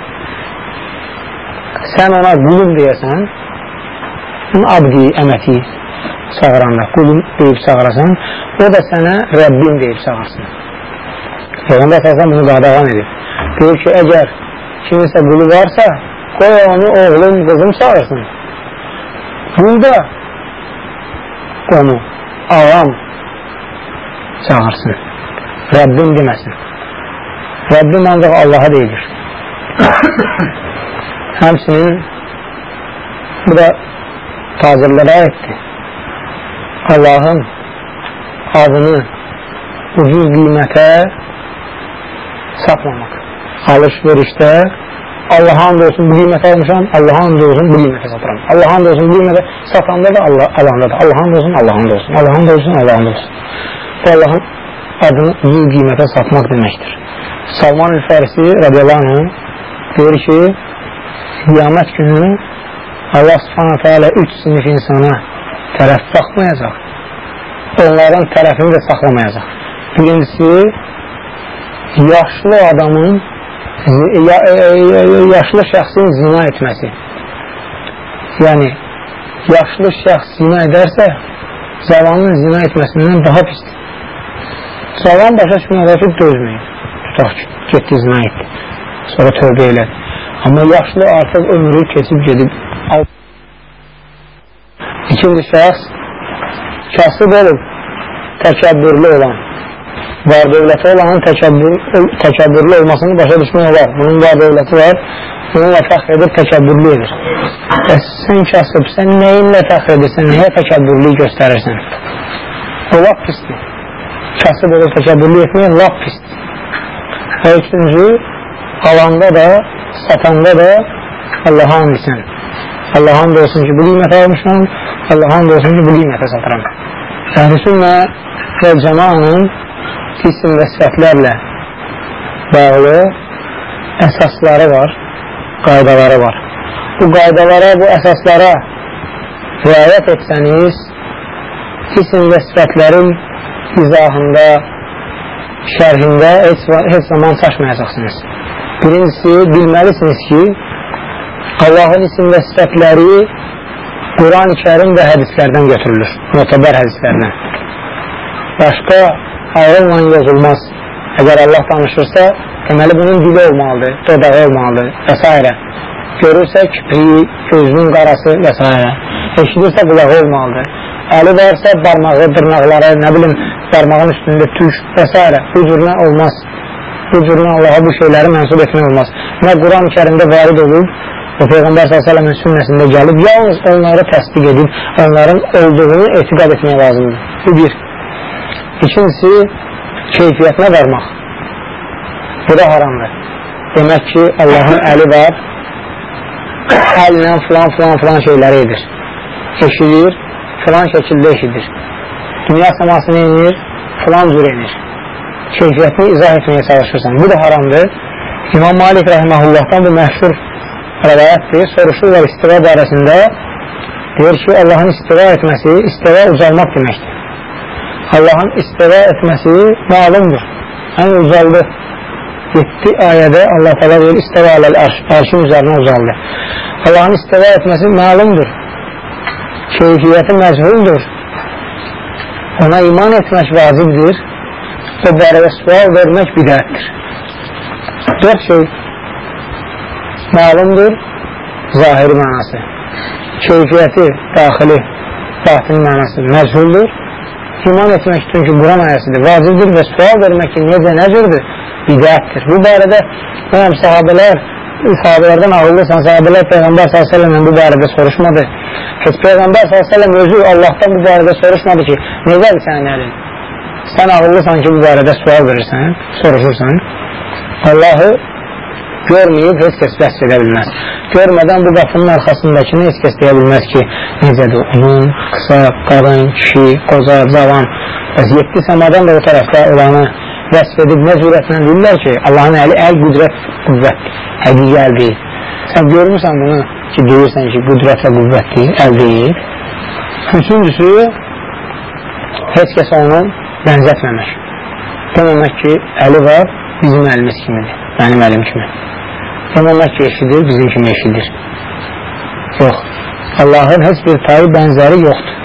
[SPEAKER 1] sən ona qulum deyəsən, abdi, əməti çağıranda, qulum deyib çağırasan, o da sənə Rəbbim deyib çağırsın. Peyğəmbər səsən bunu qadağan edib. Deyir ki, əgər kimisə qulu varsa, qoy onu oğlum, qızım çağırsın. Qul da onu ağam çağırsın. Rəbbim deməsin. Rəbbim ancaq Allaha deyilir. Həmsinin bu da tacirlərə aiddir. Allahın adını ucuz qiymətə satmamaq. Alış-verişdə Allah hamd olsun bu qiymətə almışam, Allah hamd olsun bu qiymətə satıram. Allah hamd olsun bu qiymətə satanda da Allah alanda da. Allah hamd olsun, Allah hamd olsun. Allah hamd olsun, Allah hamd olsun. Bu Allahın adını ucuz qiymətə satmaq deməkdir. Salman Ülfərisi radiyallahu anh deyir ki, qiyamət günü Allah subhanətə alə üç sinif insana tərəf baxmayacaq. Onların tərəfini də saxlamayacaq. Birincisi, yaşlı adamın ya, e, e, yaşlı şəxsin zina etməsi. Yəni, yaşlı şəxs zina edərsə, zavalının zina etməsindən daha pisdir. Zavan başa çıxmayacaq ki, dözməyin. Tutaq ki, getdi zina etdi. Sonra tövbə elədi. Amma yaşlı artıq ömrü keçib gedib. İkinci şəxs kasıb olub, təkəbbürlü olan, var dövləti olanın təkəbbür, təkəbbürlü olmasını başa düşmək olar. Bunun var dövləti var, bununla fəxr edir, təkəbbürlü edir. Və sən kasıb, sən nəyinlə fəxr edirsən, nəyə təkəbbürlüyü göstərirsən? O lap pisdir. Kasıb olur, təkəbbürlü etməyən lap pisdir. Və üçüncü, alanda da, satanda da Allah'a andisən. Allah'a and olsun ki, bu qiymətə almışam, Allah'a and olsun ki, bu qiymətə satıram. Əhl-i sünnə və cəmanın isim və sifətlərlə bağlı əsasları var, qaydaları var. Bu qaydalara, bu əsaslara riayət etsəniz, isim və sifətlərin izahında, şərhində heç, heç zaman çaşmayacaqsınız. Birincisi, bilməlisiniz ki, Allahın isim və sifətləri Quran-ı kərim və hədislərdən götürülür, mötəbər hədislərdən. Başqa ağılla yazılmaz. Əgər Allah danışırsa, deməli bunun dili olmalıdır, dodağı olmalıdır və s. Görürsə kipriyi, gözünün qarası və s. Eşidirsə qulağı olmalıdır. Əli varsa barmağı, dırnaqları, nə bilim, barmağın üstündə tüş və s. Bu cürünə olmaz. Bu cürünə Allaha bu şeyləri mənsub etmək olmaz. Nə Quran-ı kərimdə varid olub, və Peyğəmbər s.ə.v-in sünnəsində gəlib, yalnız onları təsdiq edib, onların olduğunu etiqad etmək lazımdır. Bu bir. İkincisi, keyfiyyətinə varmaq. Bu da haramdır. Demək ki, Allahın əli var, əllə filan filan filan şeyləri edir. Eşidir, filan şəkildə eşidir. dünya səmasını inir, filan cür inir. Keyfiyyətini izah etməyə çalışırsan. Bu da haramdır. İmam Malik rəhməhullahdan bu məşhur rəvayətdir. Soruşurlar istiva barəsində. Deyir ki, Allahın istiva etməsi, istiva ucalmaq deməkdir. Allahın istiva etməsi malumdur. Ən ucaldı. 7 ayədə Allah təala deyir, istiva aləl arş, arşın üzərinə ucaldı. Allahın istiva etməsi malumdur. Keyfiyyəti məzhuldur. Ona iman etmək vacibdir. O barədə sual vermək bidətdir. Dörd şey malumdur, zahiri mənası. Keyfiyyəti, daxili, batini mənası məzhuldur. İman etmək üçün ki, Quran ayəsidir, vacibdir və sual vermək ki, necə, necədir? Bidətdir. Bu barədə həm sahabələr, sahabələrdən ağıllısan, sahabələr Peyğəmbər s.ə.v bu barədə soruşmadı. Heç Peyğəmbər s.ə.v özü Allahdan bu barədə soruşmadı ki, necədir sənin əlin? Sən ağıllısan ki, bu barədə sual verirsən, soruşursan. Allahı görməyib heç kəs vəsf edə bilməz. Görmədən bu qapının arxasındakını heç kəs deyə bilməz ki, necədir uzun, qısa, qadın, kişi, qoca, cavan. Bəs yetdi səmadan da o tərəfdə olanı vəsf edib nə cürətlə deyirlər ki, Allahın əli əl qüdrət, qüvvət, həqiqi əl deyil. Sən görmüsən bunu ki, deyirsən ki, qüdrət və qüvvətdir, əl deyil. Üçüncüsü, heç kəs onu bənzətməmək. Deməmək ki, əli var, bizim əlimiz kimidir, mənim əlim kimi. Deməmək ki, eşidir, bizim kimi eşidir. Yox. Allahın heç bir tayı bənzəri yoxdur.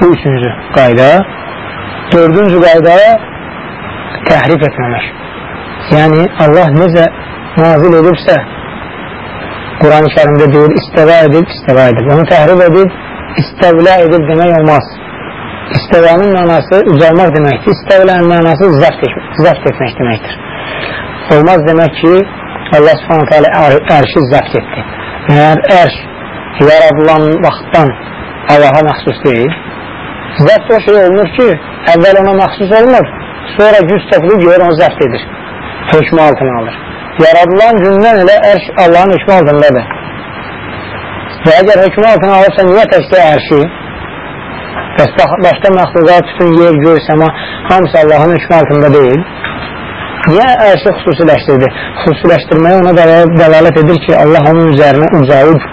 [SPEAKER 1] Bu üçüncü qayda. Dördüncü qayda təhrif etməmək. Yəni, Allah necə nazil edibsə, Quran-ı kərimdə deyir, istəvə edib, istəvə edib. Onu təhrif edib, istəvlə edib demək olmaz. İstəvənin mənası ucalmaq deməkdir. İstəvlənin mənası zəft etmək deməkdir. Olmaz demək ki, Allah subhanətə alə ərşi zəft etdi. Məyər ərş yaradılan vaxtdan Allaha məxsus deyil. Zəft o şey olmur ki, əvvəl ona məxsus olmur, sonra güz toplayıb görür, onu zəft edir. Hökmü altına alır. Yaradılan gündən elə ərş Allahın hökmü altındadır. Və əgər hökmü altına alırsa, niyə təkdə ərşi? Bəs başqa məxluqat, bütün yer, göy, səma, hamısı Allahın hökmü altında deyil. Niyə ərşi xüsusiləşdirdi? Xüsusiləşdirməyə ona dəlalət edir ki, Allah onun üzərinə ucalıb,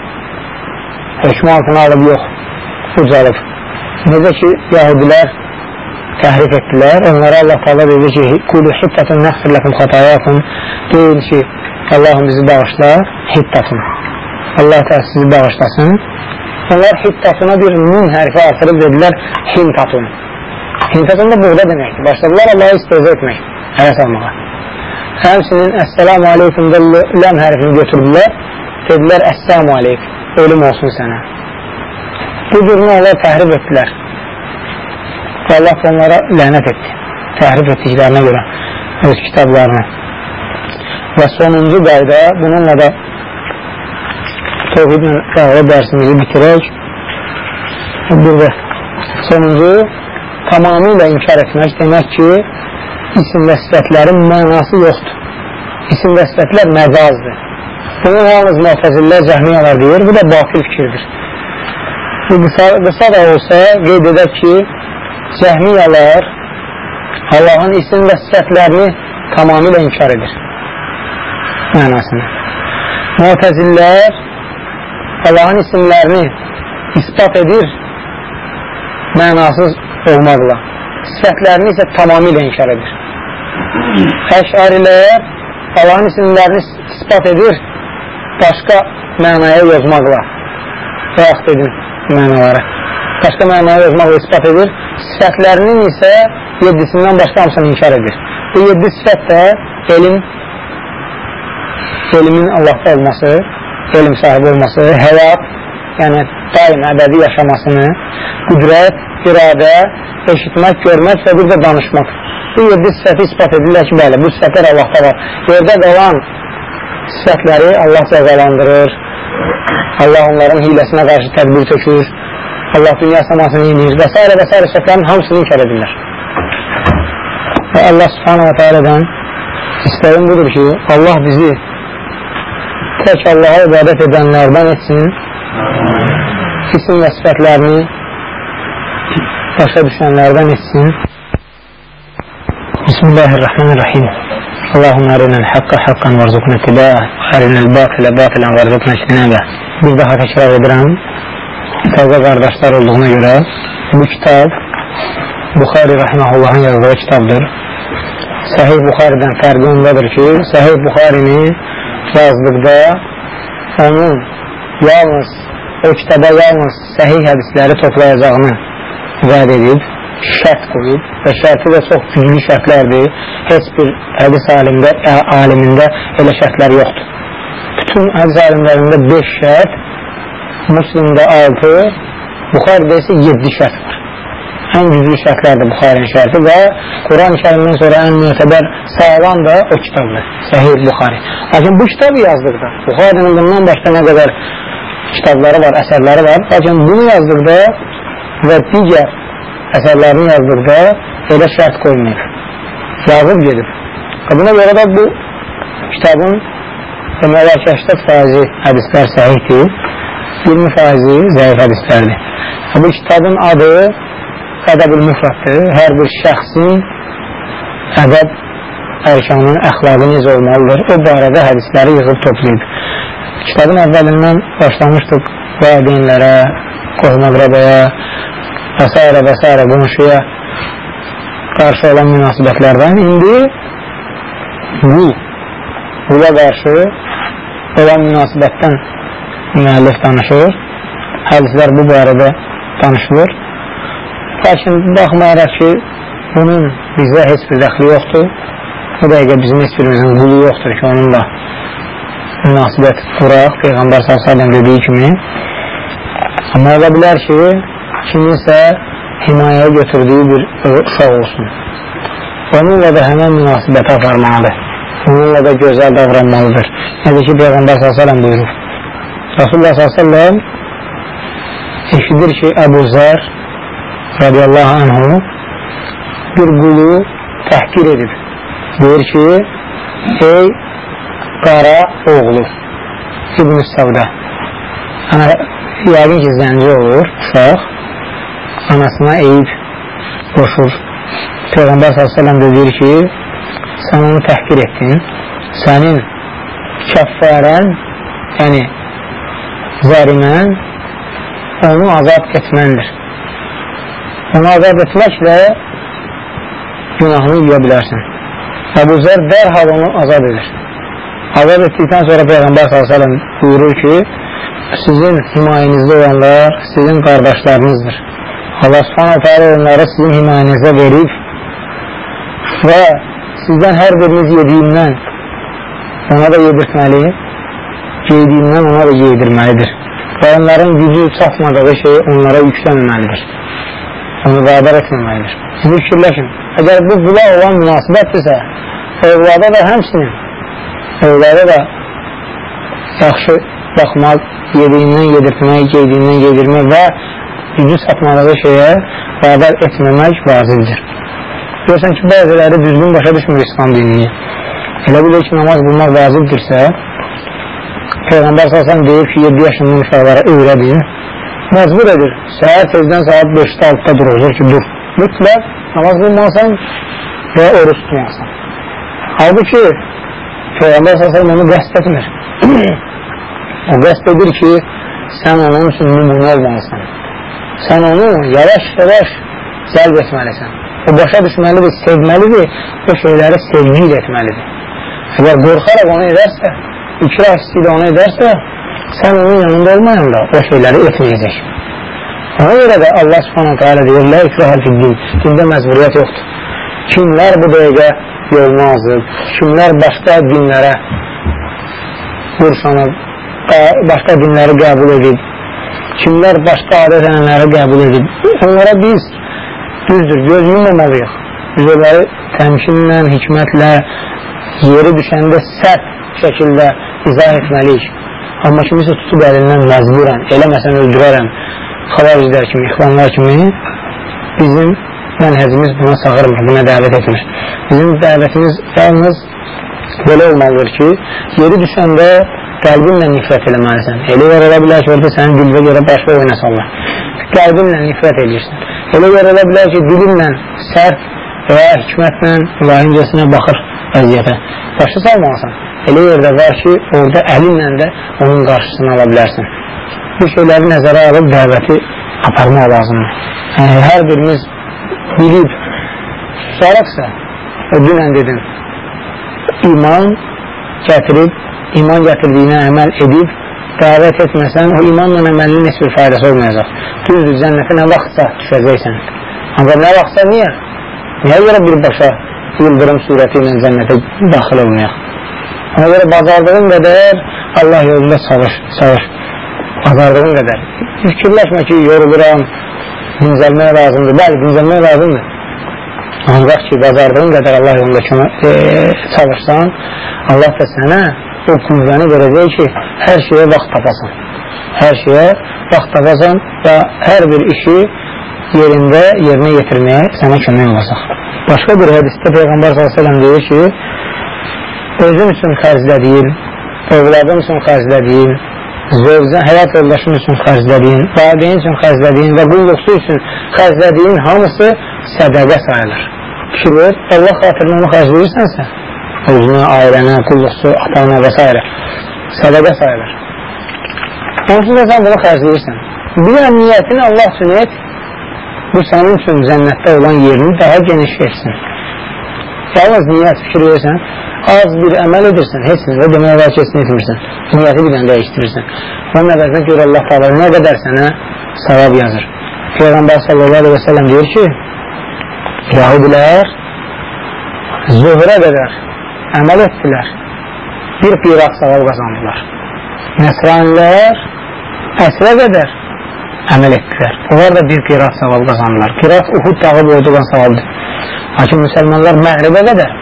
[SPEAKER 1] hökmü altına alıb yox, ucalıb. Necə ki, yahudilər təhrif etdilər, onlara Allah taala dedi ki, Qulu hittətun nəxfir ləkum xatayakum deyin ki, Allahım bizi bağışla, hittatun. Allah təala sizi bağışlasın. Onlar hittatuna bir nun hərfi artırıb dedilər, hintatun. Hintatun da burada deməkdir. Başladılar Allahı istezə etmək, hələ salmağa. Həmsinin Əssəlamu Aleykümdə ləm hərfini götürdülər, dedilər Əssəlamu Aleyk, ölüm olsun sənə. Bu cürünü onlar təhrif etdilər. Və Allah onlara lənət etdi, təhrif etdiklərinə görə öz kitablarını. Və sonuncu qayda, bununla da Tevhidlə qəğrə dərsimizi bitirək. Bir də sonuncu, tamamilə inkar etmək demək ki, isim və sifətlərin mənası yoxdur. İsim və sifətlər məcazdır. Bunu yalnız mühtəzillər, cəhmiyyələr deyir, bu da batil fikirdir. Bu qısa, qısa da olsa qeyd edək ki, cəhmiyyələr Allahın isim və sifətlərini tamamilə inkar edir. Mənasını. Mühtəzillər Allahın isimlərini ispat edir mənasız olmaqla. Sifətlərini isə tamamilə inkar edir. Əşarilər Allahın isimlərini ispat edir başqa mənaya yozmaqla. Vaxt edin mənaları. Başqa mənaya yozmaqla ispat edir. Sifətlərinin isə yedisindən başqa hamısını inkar edir. Bu yedi sifət də elm, elmin Allahda olması, elm sahibi olması, həyat, yəni daim əbədi yaşamasını, qüdrət, iradə, eşitmək, görmək və bir də danışmaq. Bu yedi sifəti ispat edirlər ki, bəli, bu sifətlər Allahda var. Yerdə qalan sifətləri Allah cəzalandırır, Allah onların hiləsinə qarşı tədbir tökür, Allah dünya səmasını inir və s. və s. sifətlərin hamısını inkar edirlər. Və Allah subhanahu wa ta'alədən istəyim budur ki, Allah bizi tək Allaha ibadət edənlərdən etsin, isim və sifətlərini başa düşənlərdən etsin. Bismillahirrahmanirrahim. Allahumma arinal haqqa haqqan varzuqna ittiba'ah, arinal batila batilan varzuqna ijtinabah. Bir daha təkrar edirəm. Təzə qardaşlar olduğuna görə bu kitab Buxari rahimahullahın yazdığı kitabdır. Səhih Buxaridən fərqi ondadır ki, Səhih Buxarini yazdıqda onun yalnız o kitaba yalnız səhih hədisləri toplayacağını vəd edib, şərt qoyub və şərti də çox güclü şərtlərdir. Heç bir hədis alimdə, alimində elə şərtlər yoxdur. Bütün hədis alimlərində 5 şərt, Müslimdə 6, Buxaridə isə 7 şərt var. Ən güclü şərtlərdir Buxarinin şərti və Quran-ı kərimdən sonra ən mütəbər sağlam da o kitabdır, Səhih Buxari. Lakin bu kitabı yazdıqda, Buxarinin bundan başqa nə qədər kitabları var, əsərləri var. Lakin bunu yazdıqda və digər əsərlərini yazdıqda elə şərt qoymayır. Yazıb gedib. Buna görə də bu kitabın demək olar ki, 80% hədislər səhihdir, 20% zəif hədislərdir. Bu kitabın adı ədəb-ül müfraddır. Hər bir şəxsin ədəb ərkanının əxlaqı necə olmalıdır, o barədə hədisləri yığıb toplayıb. Kitabın əvvəlindən başlamışdıq valideynlərə, qohuma-qrabaya və s. və s. qonşuya qarşı olan münasibətlərdən indi bu bula qarşı olan münasibətdən müəllif danışır hədislər bu barədə danışılır lakin baxmayaraq ki bunun bizə heç bir dəxli yoxdur bu dəqiqə bizim heç birimizin qulu yoxdur ki onunla münasibət quraq Peyğəmbər s.ə.v dediyi kimi amma ola bilər ki kiminsə himayəyə götürdüyü bir uşaq olsun. Onunla da həmən münasibəti aparmalıdır. Onunla da gözəl davranmalıdır. Nədir ki, Peyğəmbər s.ə.v buyurur. Rasulullah s.ə.v eşidir ki, Əbu Zər radiyallahu anhu bir qulu təhqir edib. Deyir ki, ey qara oğlu İbn-i Səvdə yəqin ki, zənci olur, uşaq anasına eyib qoşur. Peyğəmbər s.ə.v deyir ki, sən onu təhqir etdin, sənin kəffərən, yəni zərimən onu azad etməndir. Onu azad etməklə günahını yiyə bilərsən. Əbu Zər dərhal onu azad edir. Azad etdikdən sonra Peyğəmbər s.ə.v buyurur ki, sizin himayənizdə olanlar sizin qardaşlarınızdır. Allah subhanahu teala onları sizin himayənizə verib və sizdən hər biriniz yediyindən ona da yedirtməli, geydiyindən ona da geydirməlidir. Və onların gücü çatmadığı şey onlara yüklənməlidir. Onu qadar etməməlidir. Siz fikirləşin, əgər bu qula olan münasibətdirsə, evlada da həmsinin, evlada da yaxşı baxmaq, yediyindən yedirtmək, geydiyindən geydirmək və gücü çatmadığı şeyə qadar etməmək vacibdir. Görsən ki, bəziləri düzgün başa düşmür İslam dinini. Elə bilir ki, namaz bulmaq vacibdirsə, Peyğəmbər səsən deyib ki, 7 yaşından uşaqlara öyrədir, məcbur edir. Səhər tezdən saat 5-də 6-da durur ki, dur. Mütləq namaz bulmasan və oruç tutmasan. Halbuki Peyğəmbər səsən onu qəst etmir. o qəst edir ki, sən onun üçün nümunə olmalısan sən onu yavaş-yavaş cəlb etməlisən. O başa düşməlidir, sevməlidir, o şeyləri sevgi ilə etməlidir. Əgər qorxaraq onu edərsə, ikrah hissi ilə onu edərsə, sən onun yanında olmayanda o şeyləri etməyəcək. Ona görə də Allah subhanətə alə deyir, lə ikrahə fiddin, dində məzburiyyət yoxdur. Kimlər bu dəqiqə yolunu azıb, kimlər başqa dinlərə qurşanıb, başqa dinləri qəbul edib, kimlər başqa adət-ənənləri qəbul edib, onlara biz düzdür, göz yummamalıyıq. Biz onları təmkinlə, hikmətlə, yeri düşəndə sərt şəkildə izah etməliyik. Amma kimisə tutub əlindən məcburən, eləməsən öldürərəm, xavariclər kimi, ixvanlar kimi bizim mənhəzimiz buna çağırmır, buna dəvət etmir. Bizim dəvətimiz yalnız belə olmalıdır ki, yeri düşəndə qəlbinlə nifrət eləməlisən. Elə yer ola bilər ki, orada sənin dilvə görə başqa oynasanlar. Qəlbinlə nifrət eləyirsən. Elə yer ola bilər ki, dilimlə sərt və ya hikmətlə mülayimcəsinə baxır vəziyyətə. Başa salmalısan. Elə yerdə var ki, orada əlinlə də onun qarşısını ala bilərsən. Bu şeyləri nəzərə alıb dəvəti aparmaq lazımdır. Yəni, hər birimiz bilib susaraqsa, dünən dedim, iman gətirib, iman gətirdiyinə əməl edib, dəvət etməsən, o imanla əməlinin heç bir faydası olmayacaq. Düzdür, cənnətə nə vaxtsa düşəcəksən. Amma nə vaxtsa niyə? Niyə görə birbaşa yıldırım surəti ilə cənnətə daxil olmayaq? Ona görə bazardığın qədər Allah yolunda çalış, çalış. Bazardığın qədər. Fikirləşmə ki, yoruluram, dincəlmək lazımdır. Bəli, dincəlmək lazımdır. Ancaq ki, bazardığın qədər Allah yolunda e, çalışsan, Allah da sənə o qüvvəni verəcək ki, hər şeyə vaxt tapasan. Hər şeyə vaxt tapasan və hər bir işi yerində yerinə yetirməyə sənə kömək olacaq. Başqa bir hədisdə Peyğəmbər s.ə.v deyir ki, özün üçün xərclədiyin, övladın üçün xərclədiyin, zövcən, həyat yoldaşın üçün xərclədiyin, valideyn üçün xərclədiyin və qulluqsu üçün xərclədiyin hamısı sədəqə sayılır. Ver, Allah xatirinə onu xərcləyirsənsə, özünə, ailənə, qulluqsu, atana və s. sədəqə sayılır. Onsuz da sən bunu xərcləyirsən. Bir niyyətini Allah üçün et, bu sənin üçün cənnətdə olan yerini daha geniş etsin. Yalnız niyyət fikir verirsən, az bir əməl edirsən, heç nə demək olar ki, heç nə etmirsən. Niyyəti bir dənə dəyişdirirsən. Onun əvəzinə görə Allah Taala nə qədər sənə savab yazır. Peyğəmbər sallallahu əleyhi və səlləm deyir ki, Yahudilər zöhrə qədər əməl etdilər. Bir qiraq savab qazandılar. Nəsranilər əsrə qədər əməl etdilər. Onlar da bir qiraq savab qazandılar. Qiraq Uhud dağı boyda olan savabdır. Lakin müsəlmanlar məğribə qədər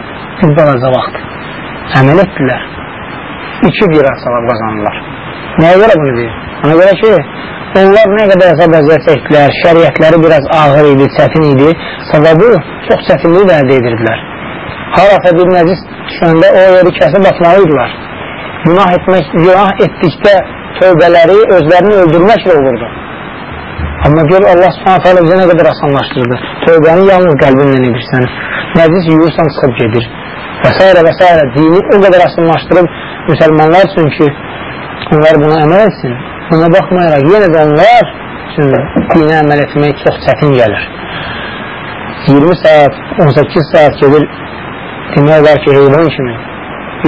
[SPEAKER 1] bir balaca vaxt əməl etdilər. İki qiraq savab qazanırlar. Nəyə görə bunu deyir? Ona görə ki, onlar nə qədər əzab əziyyət çəkdilər, şəriətləri biraz ağır idi, çətin idi, savabı çox çətinliyi də əldə edirdilər. Harasa bir nəcis düşəndə o yeri kəsib atmalıydılar. Günah, etmək, günah etdikdə tövbələri özlərini öldürməklə olurdu. Amma gör Allah subhanət hələ bizə nə qədər asanlaşdırdı. Tövbəni yalnız qəlbinlə edirsən. Nəcis yuyursan çıxıb gedir. Və s. və s. Dini o qədər asanlaşdırıb müsəlmanlar üçün ki, onlar buna əməl etsin. Buna baxmayaraq yenə də onlar üçün dinə əməl etmək çox çətin gəlir. 20 saat, 18 saat gedir demək olar ki, heyvan kimi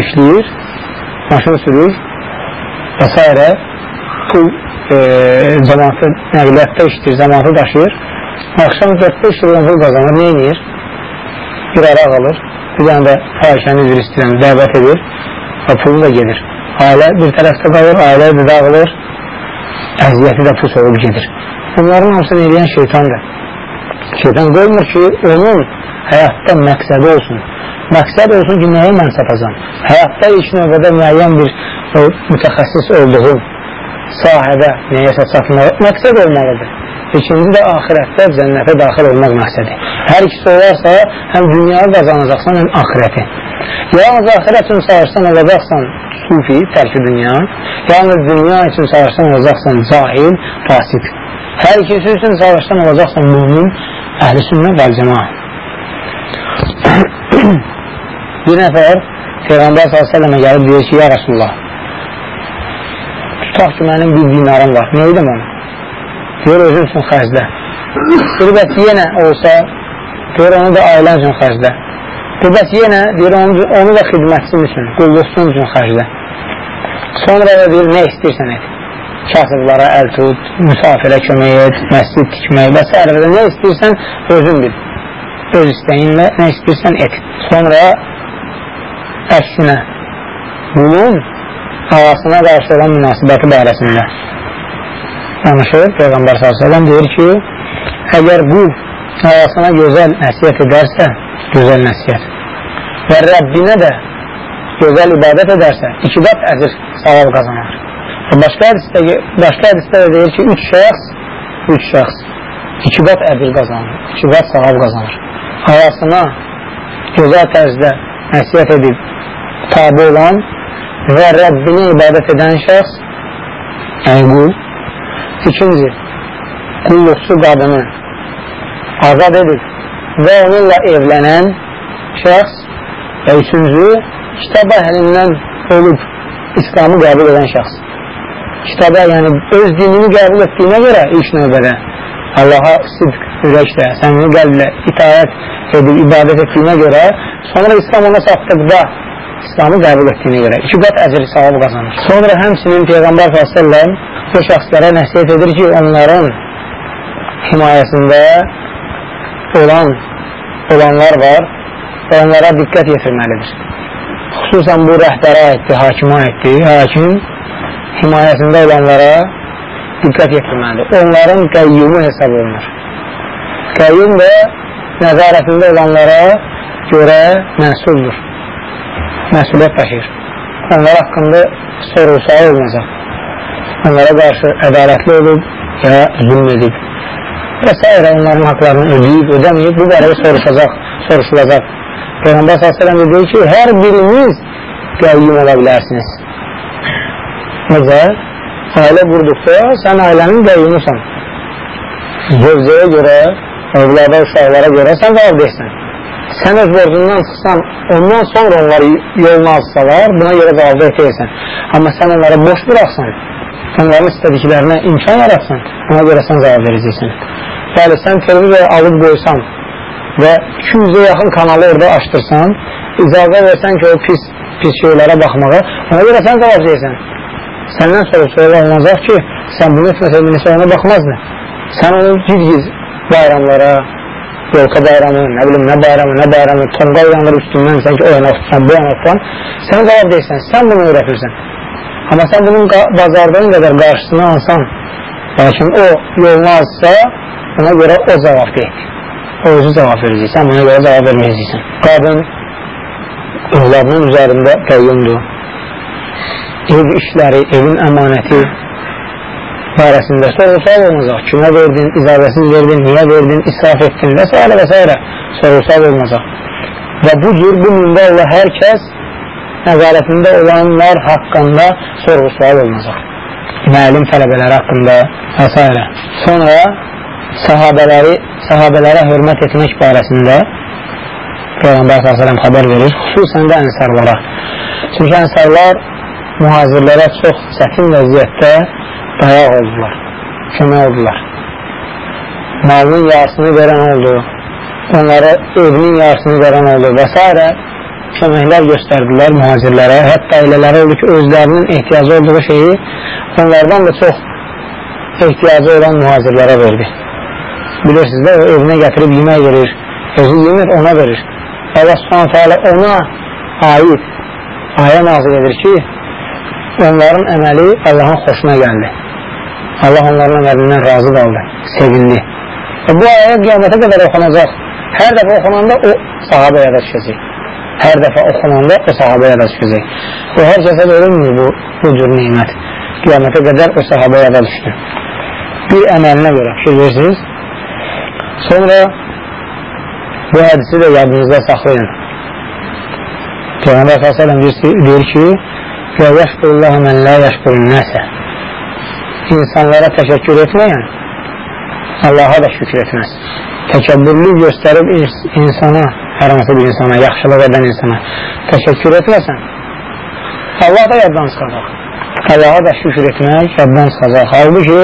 [SPEAKER 1] işləyir, maşın sürür və s. pul e, cəmatı nəqliyyatda işləyir, cəmatı daşıyır. Axşam 4-5 milyon pul qazanır, nə edir? Bir araq alır, bir dənə də fahişəni üzr istəyən dəvət edir və pulu da gedir. Ailə bir tərəfdə qalır, ailə də dağılır, əziyyəti də pus olub gedir. Bunların hamısını eləyən şeytandır. Şeytan qoymur ki, onun həyatda məqsədi olsun. Məqsəd olsun ki, nəyə mən satacam? Həyatda ilk növbədə müəyyən bir mütəxəssis olduğum sahədə nəyəsə çatmaq məqsəd olmalıdır. İkinci də axirətdə cənnətə daxil olmaq məqsədi. Hər ikisi olarsa, həm dünyanı qazanacaqsan, həm axirəti. Yalnız axirət üçün savaşsan olacaqsan sufi, tərki dünya, yalnız dünya üçün savaşsan olacaqsan cahil, fasid. Hər ikisi üçün savaşsan olacaqsan mümin, əhl-i sünnə və cəma. bir nəfər Peyğəmbər s.ə.və gəlib deyir ki, ya Rasulullah, tutaq ki, mənim bir dinarım var, nə edim onu? Deyir, özün üçün xərclə. Deyir, bəs yenə olsa, deyir, onu da ailən üçün xərclə. Deyir, bəs yenə, deyir, onu, onu da xidmətçin üçün, qulluqsun üçün xərclə. Sonra da deyir, nə istəyirsən et. Kasıblara əl tut, müsafirə kömək et, məscid tikmək və s. nə istəyirsən, özün bil. Öz istəyinlə nə istəyirsən et. Sonra əksinə, bulun, havasına qarşı olan münasibəti barəsində danışır. Peyğəmbər s.ə.v deyir ki, əgər bu havasına gözəl nəsiyyət edərsə, gözəl nəsiyyət və Rəbbinə də gözəl ibadət edərsə, iki qat əcr savab qazanar. Və başqa hədisdə, başqa hədisdə də deyir ki, üç şəxs, üç şəxs iki qat əcr qazanır, iki qat savab qazanır. Havasına gözəl tərzdə nəsiyyət edib tabi olan və Rəbbini ibadət edən şəxs yəni qul ikinci qulluqsu qadını azad edib və onunla evlənən şəxs və üçüncü, kitab əhlindən olub İslamı qəbul edən şəxs. Kitaba, yəni öz dinini qəbul etdiyinə görə ilk növbədə Allaha sidq ürəklə, səmimi qəlblə itaət edib, ibadət etdiyinə görə sonra İslam ona satdıqda İslamı qəbul etdiyinə görə iki qat əcr savabı qazanır. Sonra həmsinin Peyğəmbər s.ə.v bu şəxslərə nəsiyyət edir ki, onların himayəsində olan olanlar var və onlara diqqət yetirməlidir. Xüsusən bu rəhbərə aiddir, hakimə aiddir. Hakim himayəsində olanlara diqqət yetirməlidir. Onların qəyyumu hesab olunur. Qəyyum da nəzarətində olanlara görə məsuldur. Məsuliyyət daşıyır. Onlar haqqında soru-sual olmayacaq. Onlara qarşı ədalətli olub ya zulm edib və s. onların haqlarını ödəyib, ödəməyib, bu barədə soruşacaq, soruşulacaq. Peyğəmbər s.ə.v deyir ki, hər biriniz qəyyum ola bilərsiniz. Necə? Ailə qurduqda sən ailənin qəyyumusan. Zövcəyə görə, övlada, uşaqlara görə sən valdeysən. Sən öz borcundan çıxsan, ondan sonra onları yoluna alsalar, buna görə cavab etəyəsən. Amma sən onları boş bıraxsan, onların istədiklərinə imkan yaratsan, ona görə sən cavab verəcəksən. Bəli, sən televizor alıb qoysan və 200-ə yaxın kanalı orada açdırsan, icazə versən ki, o pis, pis şeylərə baxmağa, ona görə sən cavab verəcəksən. Səndən sonra sorular olunacaq ki, sən bunu etməsəydin, ona baxmazdı. Sən onu giz-giz bayramlara, yolka bayramı, nə bilim, nə bayramı, nə bayramı, tonqa uyanır üstündən, sən ki, o yana tutsan, bu yana tutsan, sən cavab deyirsən, sən bunu öyrətirsən. Amma sən bunun bazardan qədər qarşısını alsan, lakin o yolunu alsa, ona görə o cavab deyil. O özü cavab verəcəksən, buna görə cavab verməyəcəksən. Qadın övladının üzərində qəyyumdur. Ev işləri, evin əmanəti barəsində sorğu-sual olunacaq. Kimə verdin, icazəsiz verdin, niyə verdin, israf etdin və s. və s. sorğu-sual olunacaq. Və bu cür bu minvalla hər kəs nəzarətində olanlar haqqında sorğu-sual olunacaq. Müəllim tələbələri haqqında və s. Sonra sahabələri, sahabələrə hörmət etmək barəsində Peyğəmbər s.ə.v xəbər verir, xüsusən də ənsarlara. Çünki ənsarlar mühazirlərə çox çətin vəziyyətdə dayaq oldular, kömək oldular. Malının yarısını verən oldu, onlara evinin yarısını verən oldu və s köməklər göstərdilər mühacirlərə, hətta elələri oldu ki, özlərinin ehtiyacı olduğu şeyi onlardan da çox ehtiyacı olan mühacirlərə verdi. Bilirsiniz də, evinə gətirib yemək verir, özü yemir, ona verir. Allah subhanətə ona aid ayə nazil edir ki, onların əməli Allahın xoşuna gəldi. Allah onların əməlindən razı qaldı, sevindi. E, bu ayə qiyamətə qədər oxunacaq. Hər dəfə oxunanda o sahabə yada düşəcək hər dəfə oxunanda o sahabəyə da düşəcək. O hər kəsə verilmir bu, bu cür nimət. Qiyamətə qədər o sahabəyə da düşdü. Bir əməlinə görə fikir verirsiniz. Sonra bu hədisi də yadınızda saxlayın. Peyğəmbər s.ə.v deyir ki, Və yəşqullahu mən la yəşqulun nəsə İnsanlara təşəkkür etməyən Allaha da şükür etməz. Təkəbbürlü göstərib insana hər hansı bir insana, yaxşılıq edən insana təşəkkür etməsən, Allah da yaddan çıxacaq. Allaha da şükür etmək yaddan çıxacaq. Halbuki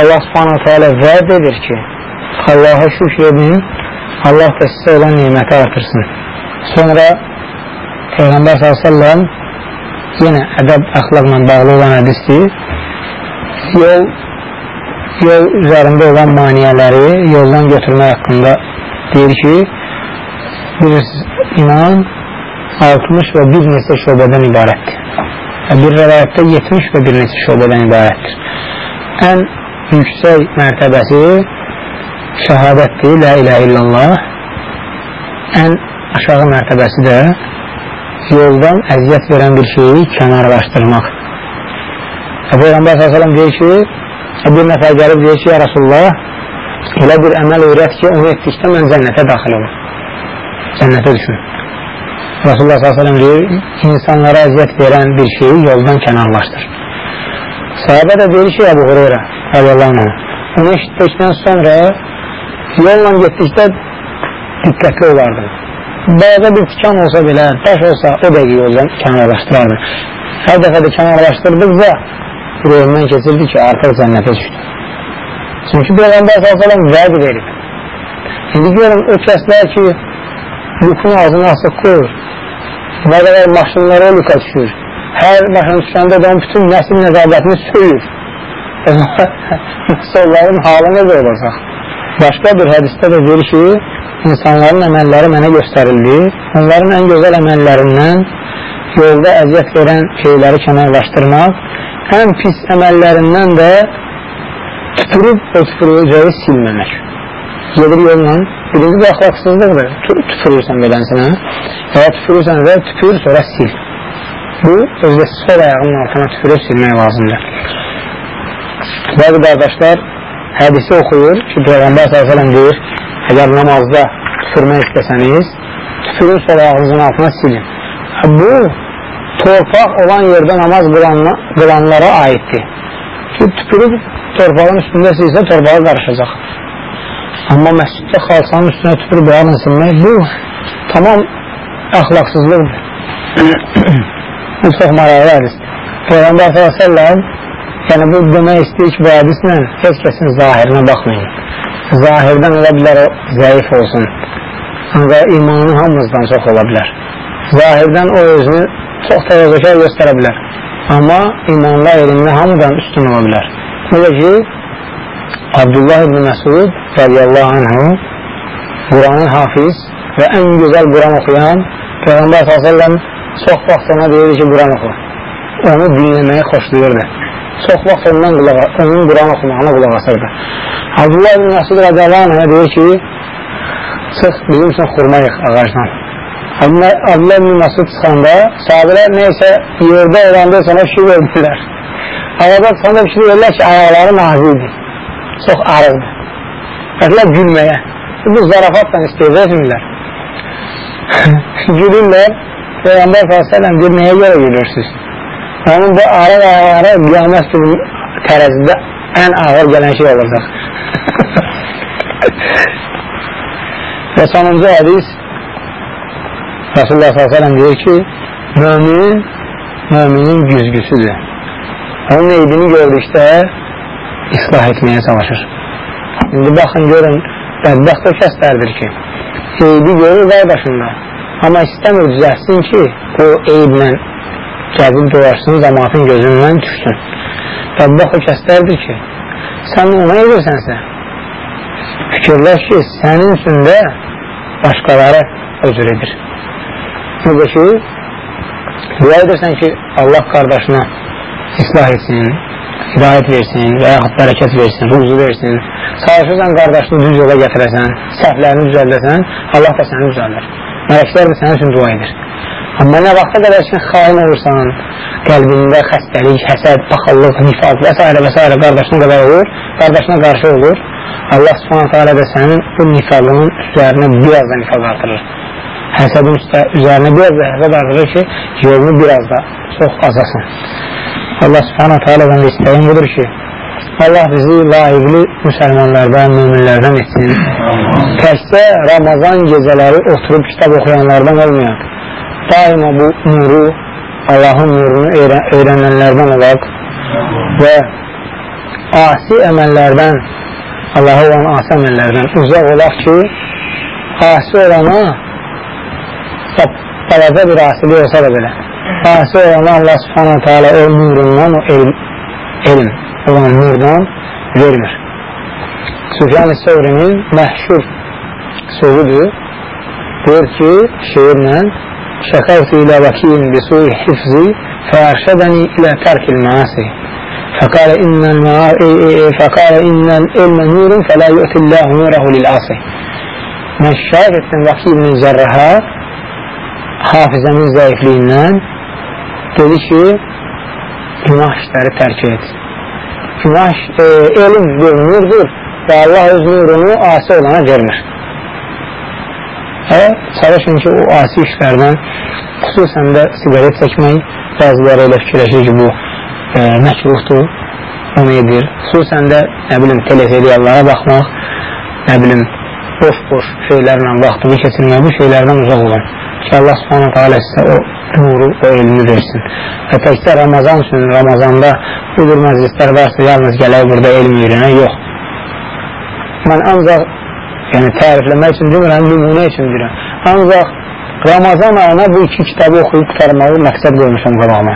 [SPEAKER 1] Allah subhanətə alə vəd edir ki, Allaha şükür edin, Allah da sizə olan niməti artırsın. Sonra Peyğəmbər s.ə.v yenə ədəb əxlaqla bağlı olan hədisdir. Yol, yol üzərində olan maniyələri yoldan götürmək haqqında deyir ki, bilirsiniz, iman 60 və bir neçə şöbədən ibarətdir. Bir rəvayətdə 70 və bir neçə şöbədən ibarətdir. Ən yüksək mərtəbəsi şəhadətdir, la ilə illallah. Ən aşağı mərtəbəsi də yoldan əziyyət verən bir şeyi kənarlaşdırmaq. Peyğəmbər s.ə.v deyir ki, bir nəfər gəlib deyir ki, ya Rasulullah, elə bir əməl öyrət ki, onu etdikdə mən cənnətə daxil olum cənnətə düşün. Rasulullah s.ə.v deyir, insanlara əziyyət verən bir şeyi yoldan kənarlaşdır. Sahabə də deyir ki, Əbu Hureyra, radiyallahu anh, onu eşitdikdən sonra yolla getdikdə diqqətli olardım. Bəzi bir tikan olsa belə, daş olsa o dəqiq yoldan kənarlaşdırardı. Hər dəfə də kənarlaşdırdıqca ürəyimdən keçirdi ki, artıq cənnətə düşdü. Çünki Peyğəmbər s.ə.v vəd verib. İndi görün o kəslər ki, yükün ağzını asıq qoyur, nə qədər maşınlara lüka düşür, hər maşın düşəndə də bütün nəsil nəzabətini söyür. Onların halı necə olacaq? Başqa bir hədisdə də deyir ki, insanların əməlləri mənə göstərildi. Onların ən gözəl əməllərindən yolda əziyyət verən şeyləri kənarlaşdırmaq, ən pis əməllərindən də tüpürüb o tüpürücəyi silməmək. Gedir yolla, birinci bir əxlaqsızlıqdır, tüpürürsən belənsinə, ya tüpürürsən və tüpür, sonra sil. Bu, özdə sol ayağının altına tüpürüb silmək lazımdır. Bəzi qardaşlar hədisi oxuyur ki, Peyğəmbər s.ə.v deyir, əgər namazda tüpürmək istəsəniz, tüpürün sol ayağınızın altına silin. Bu, torpaq olan yerdə namaz qılanla, qılanlara aiddir. Ki, tüpürüb torpağın üstündə silsə, torpağa qarışacaq. Amma məsciddə xalsanın üstünə tüpürüb ayağını silmək, bu tamam əxlaqsızlıqdır. bu çox maraqlı hədisdir. Peyğəmbər s.ə.v yəni bu demək istəyir ki, bu hədislə heç kəsin zahirinə baxmayın. Zahirdən ola bilər o zəif olsun. Ancaq imanı hamımızdan çox ola bilər. Zahirdən o özünü çox təvəzzəkar göstərə bilər. Amma imanla elmdə hamıdan üstün ola bilər. Belə ki, Abdullah ibn Məsud radiyallahu anhu Quranın hafiz və ən gözəl Quran oxuyan Peyğəmbər s.ə.v çox vaxt ona deyirdi ki, Quran oxu. Onu dinləməyi xoşlayırdı. Çox vaxt ondan qulaq, onun Quran oxumağına qulaq asırdı. Abdullah ibn Məsud radiyallahu anhu deyir ki, çıx bizim üçün xurma yıx ağacdan. Abdullah ibn Məsud çıxanda sahabilər neysə yerdə olanda sana fikir verdilər. Havada çıxanda fikir verirlər ki, ayaqları nazildir. Çox arıqdır. Bəklər gülməyə. Bu zarafatla isteyəcək etmirlər. Gülürlər. Peyğəmbər s.ə.v deyir, nəyə görə gülürsünüz? Onun bu arıq ayaqları qiyamət günü tərəzində ən ağır gələn şey olacaq. Və sonuncu hədis Rasulullah s.ə.v deyir ki, mömin müminin güzgüsüdür. Onun eybini gördükdə islah etməyə çalışır. İndi baxın, görün, bədbəxt o kəslərdir ki, eybi görür qardaşında, amma istəmir düzəlsin ki, o eyblə gəlib dolaşsın, zamanın gözündən düşsün. Bədbəxt o kəslərdir ki, sən ona edirsənsə, fikirləş ki, sənin üstündə başqaları özür edir. Necə ki, dua edirsən ki, Allah qardaşına islah etsin, hidayət versin və yaxud bərəkət versin, ruzu versin, çalışırsan qardaşını düz yola gətirəsən, səhvlərini düzəldəsən, Allah da səni düzəldir. Mələklər də sənin üçün dua edir. Amma nə vaxta qədər ki, xain olursan, qəlbində xəstəlik, həsəd, paxallıq, nifaq və s. və s. qardaşına qədər olur, qardaşına qarşı olur, Allah subhanətə alə də sənin bu nifaqının üzərinə biraz da nifaq artırır. Həsədin üstə, üzərinə biraz da həsəd artırır ki, yolunu biraz da çox azasın. Allah subhanətə alədən də istəyim budur ki, Allah bizi layiqli müsəlmanlardan, müminlərdən etsin. Təkcə Ramazan gecələri oturub kitab oxuyanlardan olmayan, daima bu nuru, Allahın nurunu öyrənənlərdən olaq və asi əməllərdən, Allaha olan asi əməllərdən uzaq olaq ki, asi olana sab sababadiraa sidee sababila waasoodama allah subxaana watacaala oo nuurinnoon oo ilm ilm allah nuurnoon vermir sufyaan isawrinin mahşur sözüdür diyor ki şiirle şakavtu ila vakiyin bi su'i hifzi فأرشدني إلى ترك المعاصي فقال إن المعا... فقال إن العلم نور فلا يؤتي الله نوره للعاصي من شاعر وكيل من زرها hafizəmin zəifliyindən dedi ki, günah işləri tərk et. Günah e, elm bir nurdur və Allah öz nurunu asi olana vermir. Və çalışın ki, o asi işlərdən xüsusən də sigaret çəkmək, bəziləri elə fikirləşir ki, bu e, məkruhdur, onu edir. Xüsusən də, nə bilim, teleferiyalara baxmaq, nə bilim, boş-boş şeylərlə vaxtını keçirmək, bu şeylərdən uzaq olun. Ki, Allah subhanahu ta'ala sizə o nuru, o elmi versin. Və təkcə Ramazan üçün, Ramazanda bu cür məclislər varsa, yalnız gələk burada elm öyrənə, yox. Mən ancaq, yəni tərifləmək üçün demirəm, nümunə üçün deyirəm. Ancaq Ramazan ayına bu iki kitabı oxuyub qutarmağı məqsəd qoymuşam qabağıma.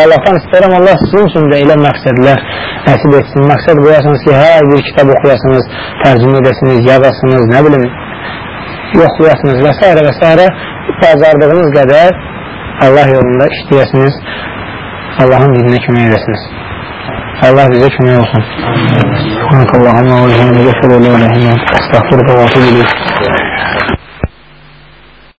[SPEAKER 1] Allahdan istəyirəm, Allah sizin üçün də elə məqsədlər nəsib etsin. Məqsəd qoyasınız ki, hər bir kitab oxuyasınız, tərcümə edəsiniz, yazasınız, nə bilim, yoxlayasınız və s. və s. Bazardığınız qədər Allah yolunda işləyəsiniz, Allahın dininə kömək edəsiniz. Allah bizə kömək olsun. Subhanakallahumma və cəmiyyət və lə ilə ilə əstəğfirqə və atubu